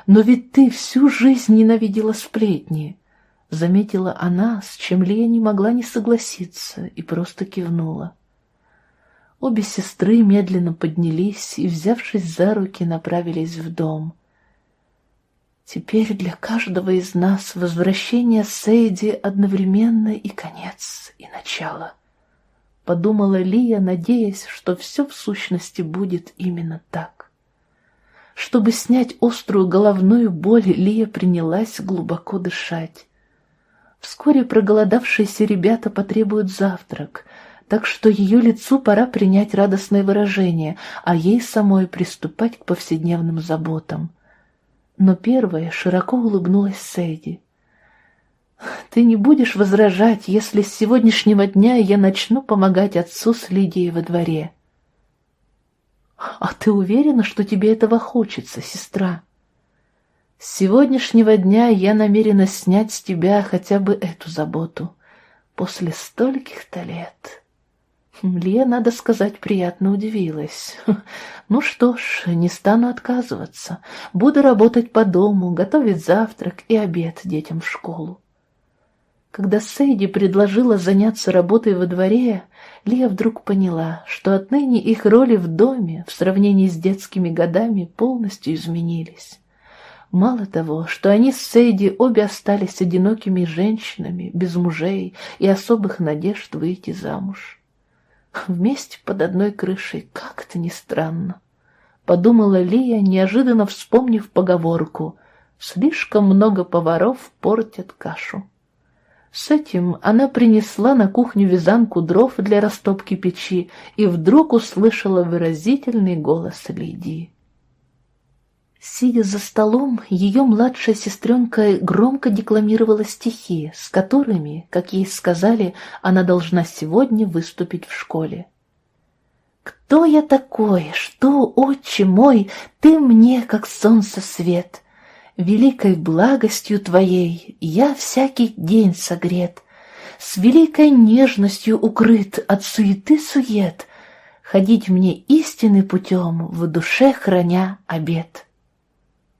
Но ведь ты всю жизнь ненавидела сплетни», — заметила она, с чем Лия не могла не согласиться, и просто кивнула. Обе сестры медленно поднялись и, взявшись за руки, направились в дом. Теперь для каждого из нас возвращение Сейди одновременно и конец, и начало. Подумала Лия, надеясь, что все в сущности будет именно так. Чтобы снять острую головную боль, Лия принялась глубоко дышать. Вскоре проголодавшиеся ребята потребуют завтрак — так что ее лицу пора принять радостное выражение, а ей самой приступать к повседневным заботам. Но первая широко улыбнулась Сэйди. «Ты не будешь возражать, если с сегодняшнего дня я начну помогать отцу с Лидией во дворе?» «А ты уверена, что тебе этого хочется, сестра?» «С сегодняшнего дня я намерена снять с тебя хотя бы эту заботу. После стольких-то лет...» Лия, надо сказать, приятно удивилась. Ну что ж, не стану отказываться. Буду работать по дому, готовить завтрак и обед детям в школу. Когда Сейди предложила заняться работой во дворе, Лия вдруг поняла, что отныне их роли в доме в сравнении с детскими годами полностью изменились. Мало того, что они с Сейди обе остались одинокими женщинами, без мужей и особых надежд выйти замуж. Вместе под одной крышей, как это ни странно. Подумала Лия, неожиданно вспомнив поговорку «Слишком много поваров портят кашу». С этим она принесла на кухню вязанку дров для растопки печи и вдруг услышала выразительный голос Лидии. Сидя за столом, ее младшая сестренка громко декламировала стихи, с которыми, как ей сказали, она должна сегодня выступить в школе. «Кто я такой? Что, отче мой, ты мне, как солнце свет? Великой благостью твоей я всякий день согрет, С великой нежностью укрыт от суеты-сует, Ходить мне истинный путем, в душе храня обет».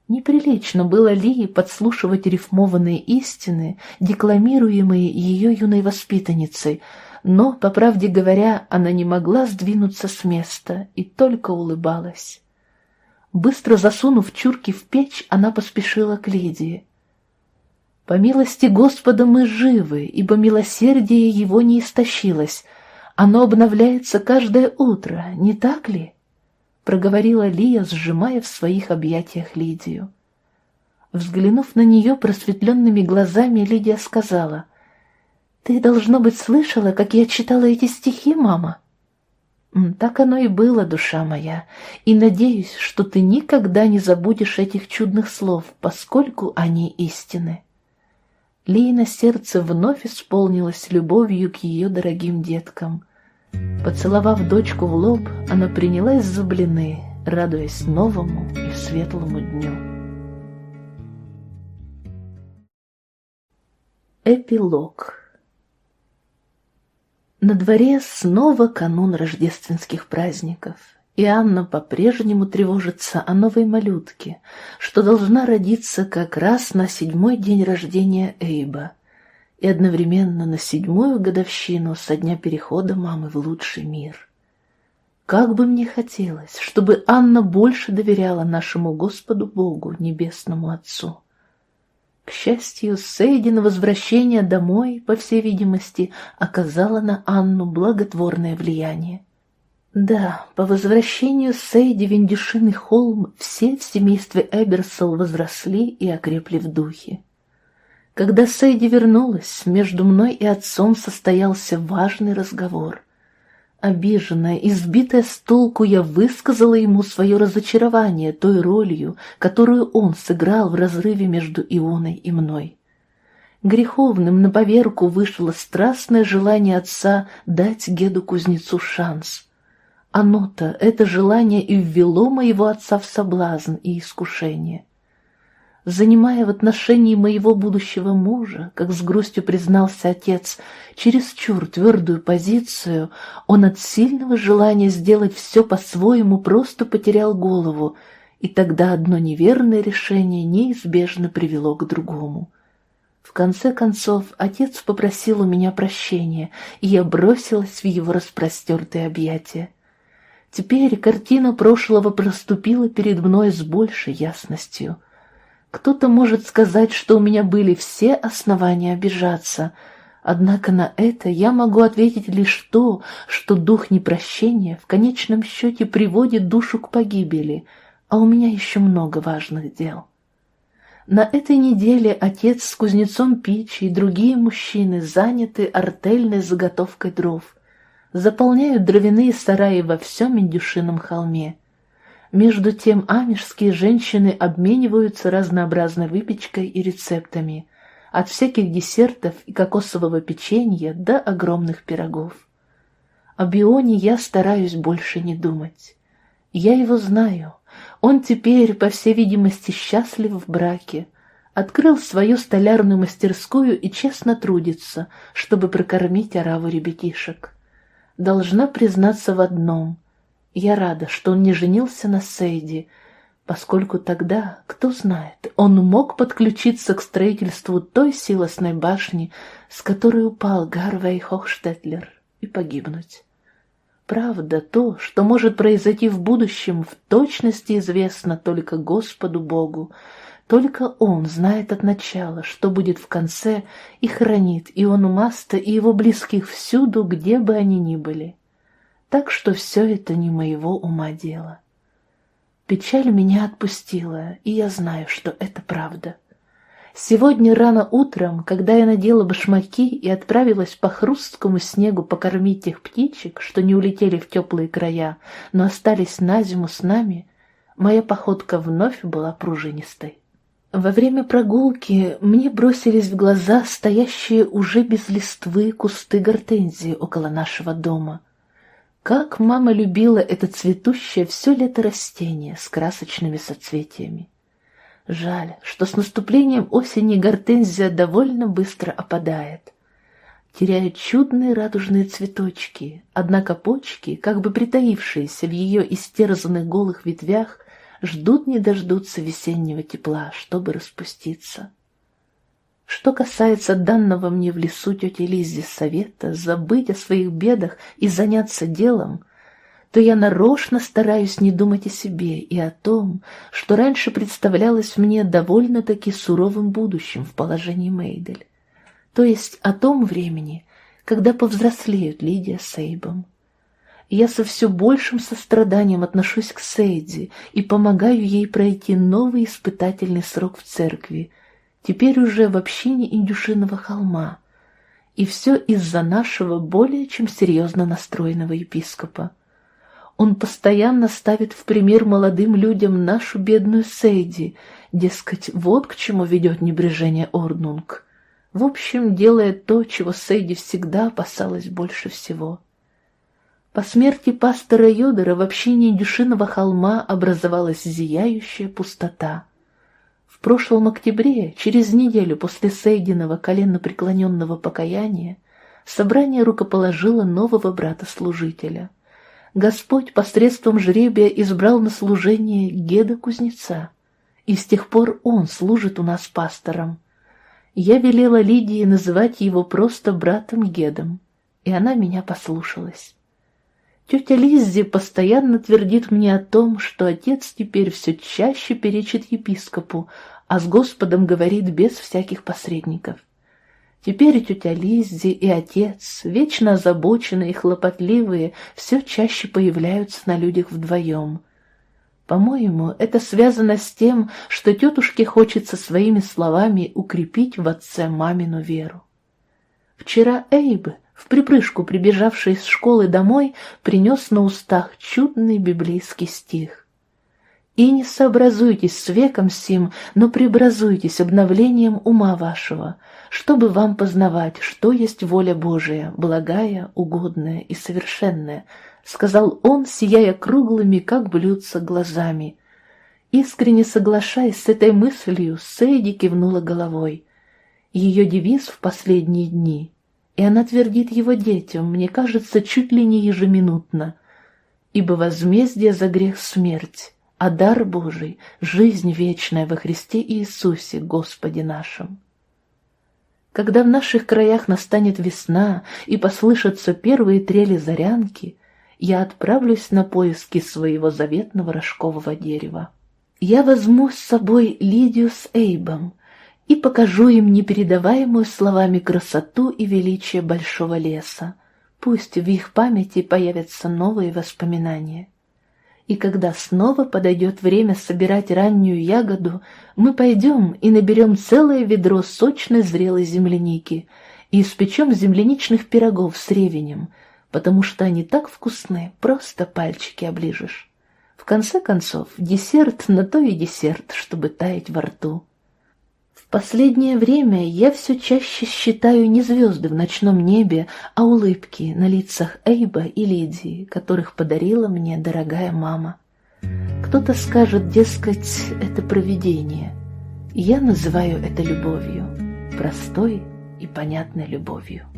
Неприлично было Лии подслушивать рифмованные истины, декламируемые ее юной воспитанницей, но, по правде говоря, она не могла сдвинуться с места и только улыбалась. Быстро засунув чурки в печь, она поспешила к Лидии. «По милости Господа мы живы, ибо милосердие его не истощилось. Оно обновляется каждое утро, не так ли?» Проговорила Лия, сжимая в своих объятиях Лидию. Взглянув на нее просветленными глазами, Лидия сказала, «Ты, должно быть, слышала, как я читала эти стихи, мама?» «Так оно и было, душа моя, и надеюсь, что ты никогда не забудешь этих чудных слов, поскольку они истины». Лейна сердце вновь исполнилось любовью к ее дорогим деткам — Поцеловав дочку в лоб, она принялась за блины, радуясь новому и светлому дню. Эпилог На дворе снова канун рождественских праздников, и Анна по-прежнему тревожится о новой малютке, что должна родиться как раз на седьмой день рождения Эйба — и одновременно на седьмую годовщину со дня перехода мамы в лучший мир. Как бы мне хотелось, чтобы Анна больше доверяла нашему Господу Богу, Небесному Отцу. К счастью, Сейди на возвращение домой, по всей видимости, оказала на Анну благотворное влияние. Да, по возвращению Сейди в Индюшиный холм все в семействе Эберсол возросли и окрепли в духе. Когда Сейди вернулась, между мной и отцом состоялся важный разговор. Обиженная, избитая с толку, я высказала ему свое разочарование той ролью, которую он сыграл в разрыве между Ионой и мной. Греховным на поверку вышло страстное желание отца дать Геду-кузнецу шанс. Оно-то, это желание и ввело моего отца в соблазн и искушение занимая в отношении моего будущего мужа, как с грустью признался отец, чересчур твердую позицию, он от сильного желания сделать все по-своему просто потерял голову, и тогда одно неверное решение неизбежно привело к другому. В конце концов, отец попросил у меня прощения, и я бросилась в его распростертые объятия. Теперь картина прошлого проступила перед мной с большей ясностью — кто-то может сказать, что у меня были все основания обижаться, однако на это я могу ответить лишь то, что дух непрощения в конечном счете приводит душу к погибели, а у меня еще много важных дел. На этой неделе отец с кузнецом Пичи и другие мужчины заняты артельной заготовкой дров. заполняют дровяные сараи во всем Индюшином холме. Между тем амишские женщины обмениваются разнообразной выпечкой и рецептами, от всяких десертов и кокосового печенья до огромных пирогов. О Бионе я стараюсь больше не думать. Я его знаю. Он теперь, по всей видимости, счастлив в браке, открыл свою столярную мастерскую и честно трудится, чтобы прокормить ораву ребятишек. Должна признаться в одном. Я рада, что он не женился на Сейди, поскольку тогда, кто знает, он мог подключиться к строительству той силосной башни, с которой упал Гарвей Хохштетлер, и погибнуть. Правда, то, что может произойти в будущем, в точности известно только Господу Богу, только он знает от начала, что будет в конце, и хранит и он Маста, и его близких всюду, где бы они ни были. Так что все это не моего ума дело. Печаль меня отпустила, и я знаю, что это правда. Сегодня рано утром, когда я надела башмаки и отправилась по хрусткому снегу покормить тех птичек, что не улетели в теплые края, но остались на зиму с нами, моя походка вновь была пружинистой. Во время прогулки мне бросились в глаза стоящие уже без листвы кусты гортензии около нашего дома. Как мама любила это цветущее все лето растение с красочными соцветиями. Жаль, что с наступлением осени гортензия довольно быстро опадает. Теряет чудные радужные цветочки, однако почки, как бы притаившиеся в ее истерзанных голых ветвях, ждут не дождутся весеннего тепла, чтобы распуститься. Что касается данного мне в лесу тети Лиззи совета забыть о своих бедах и заняться делом, то я нарочно стараюсь не думать о себе и о том, что раньше представлялось мне довольно-таки суровым будущим в положении Мейдель, то есть о том времени, когда повзрослеют Лидия с Эйбом. Я со все большим состраданием отношусь к Сейди и помогаю ей пройти новый испытательный срок в церкви, теперь уже в общине Индюшиного холма. И все из-за нашего более чем серьезно настроенного епископа. Он постоянно ставит в пример молодым людям нашу бедную Сейди, дескать, вот к чему ведет небрежение Орнунг. В общем, делает то, чего Сейди всегда опасалась больше всего — по смерти пастора Йодора в общине Дюшиного холма образовалась зияющая пустота. Прошлом октябре, через неделю после Сейдиного коленно-преклоненного покаяния, собрание рукоположило нового брата-служителя. Господь посредством жребия избрал на служение Геда-кузнеца, и с тех пор он служит у нас пастором. Я велела Лидии называть его просто братом Гедом, и она меня послушалась. Тетя Лиззи постоянно твердит мне о том, что отец теперь все чаще перечит епископу, а с Господом говорит без всяких посредников. Теперь тетя Лиззи и отец, вечно озабоченные и хлопотливые, все чаще появляются на людях вдвоем. По-моему, это связано с тем, что тетушке хочется своими словами укрепить в отце мамину веру. Вчера Эйб, в припрыжку прибежавший из школы домой, принес на устах чудный библейский стих. «И не сообразуйтесь с веком сим, но преобразуйтесь обновлением ума вашего, чтобы вам познавать, что есть воля Божия, благая, угодная и совершенная», сказал он, сияя круглыми, как блюдца, глазами. Искренне соглашаясь с этой мыслью, Сейди кивнула головой. Ее девиз в последние дни и она твердит его детям, мне кажется, чуть ли не ежеминутно. Ибо возмездие за грех смерть, а дар Божий — жизнь вечная во Христе Иисусе, Господе нашим. Когда в наших краях настанет весна и послышатся первые трели зарянки, я отправлюсь на поиски своего заветного рожкового дерева. Я возьму с собой Лидию с Эйбом — и покажу им непередаваемую словами красоту и величие большого леса. Пусть в их памяти появятся новые воспоминания. И когда снова подойдет время собирать раннюю ягоду, мы пойдем и наберем целое ведро сочной зрелой земляники и испечем земляничных пирогов с ревенем, потому что они так вкусны, просто пальчики оближешь. В конце концов, десерт на то и десерт, чтобы таять во рту. Последнее время я все чаще считаю не звезды в ночном небе, а улыбки на лицах Эйба и Лидии, которых подарила мне дорогая мама. Кто-то скажет, дескать, это провидение. Я называю это любовью, простой и понятной любовью.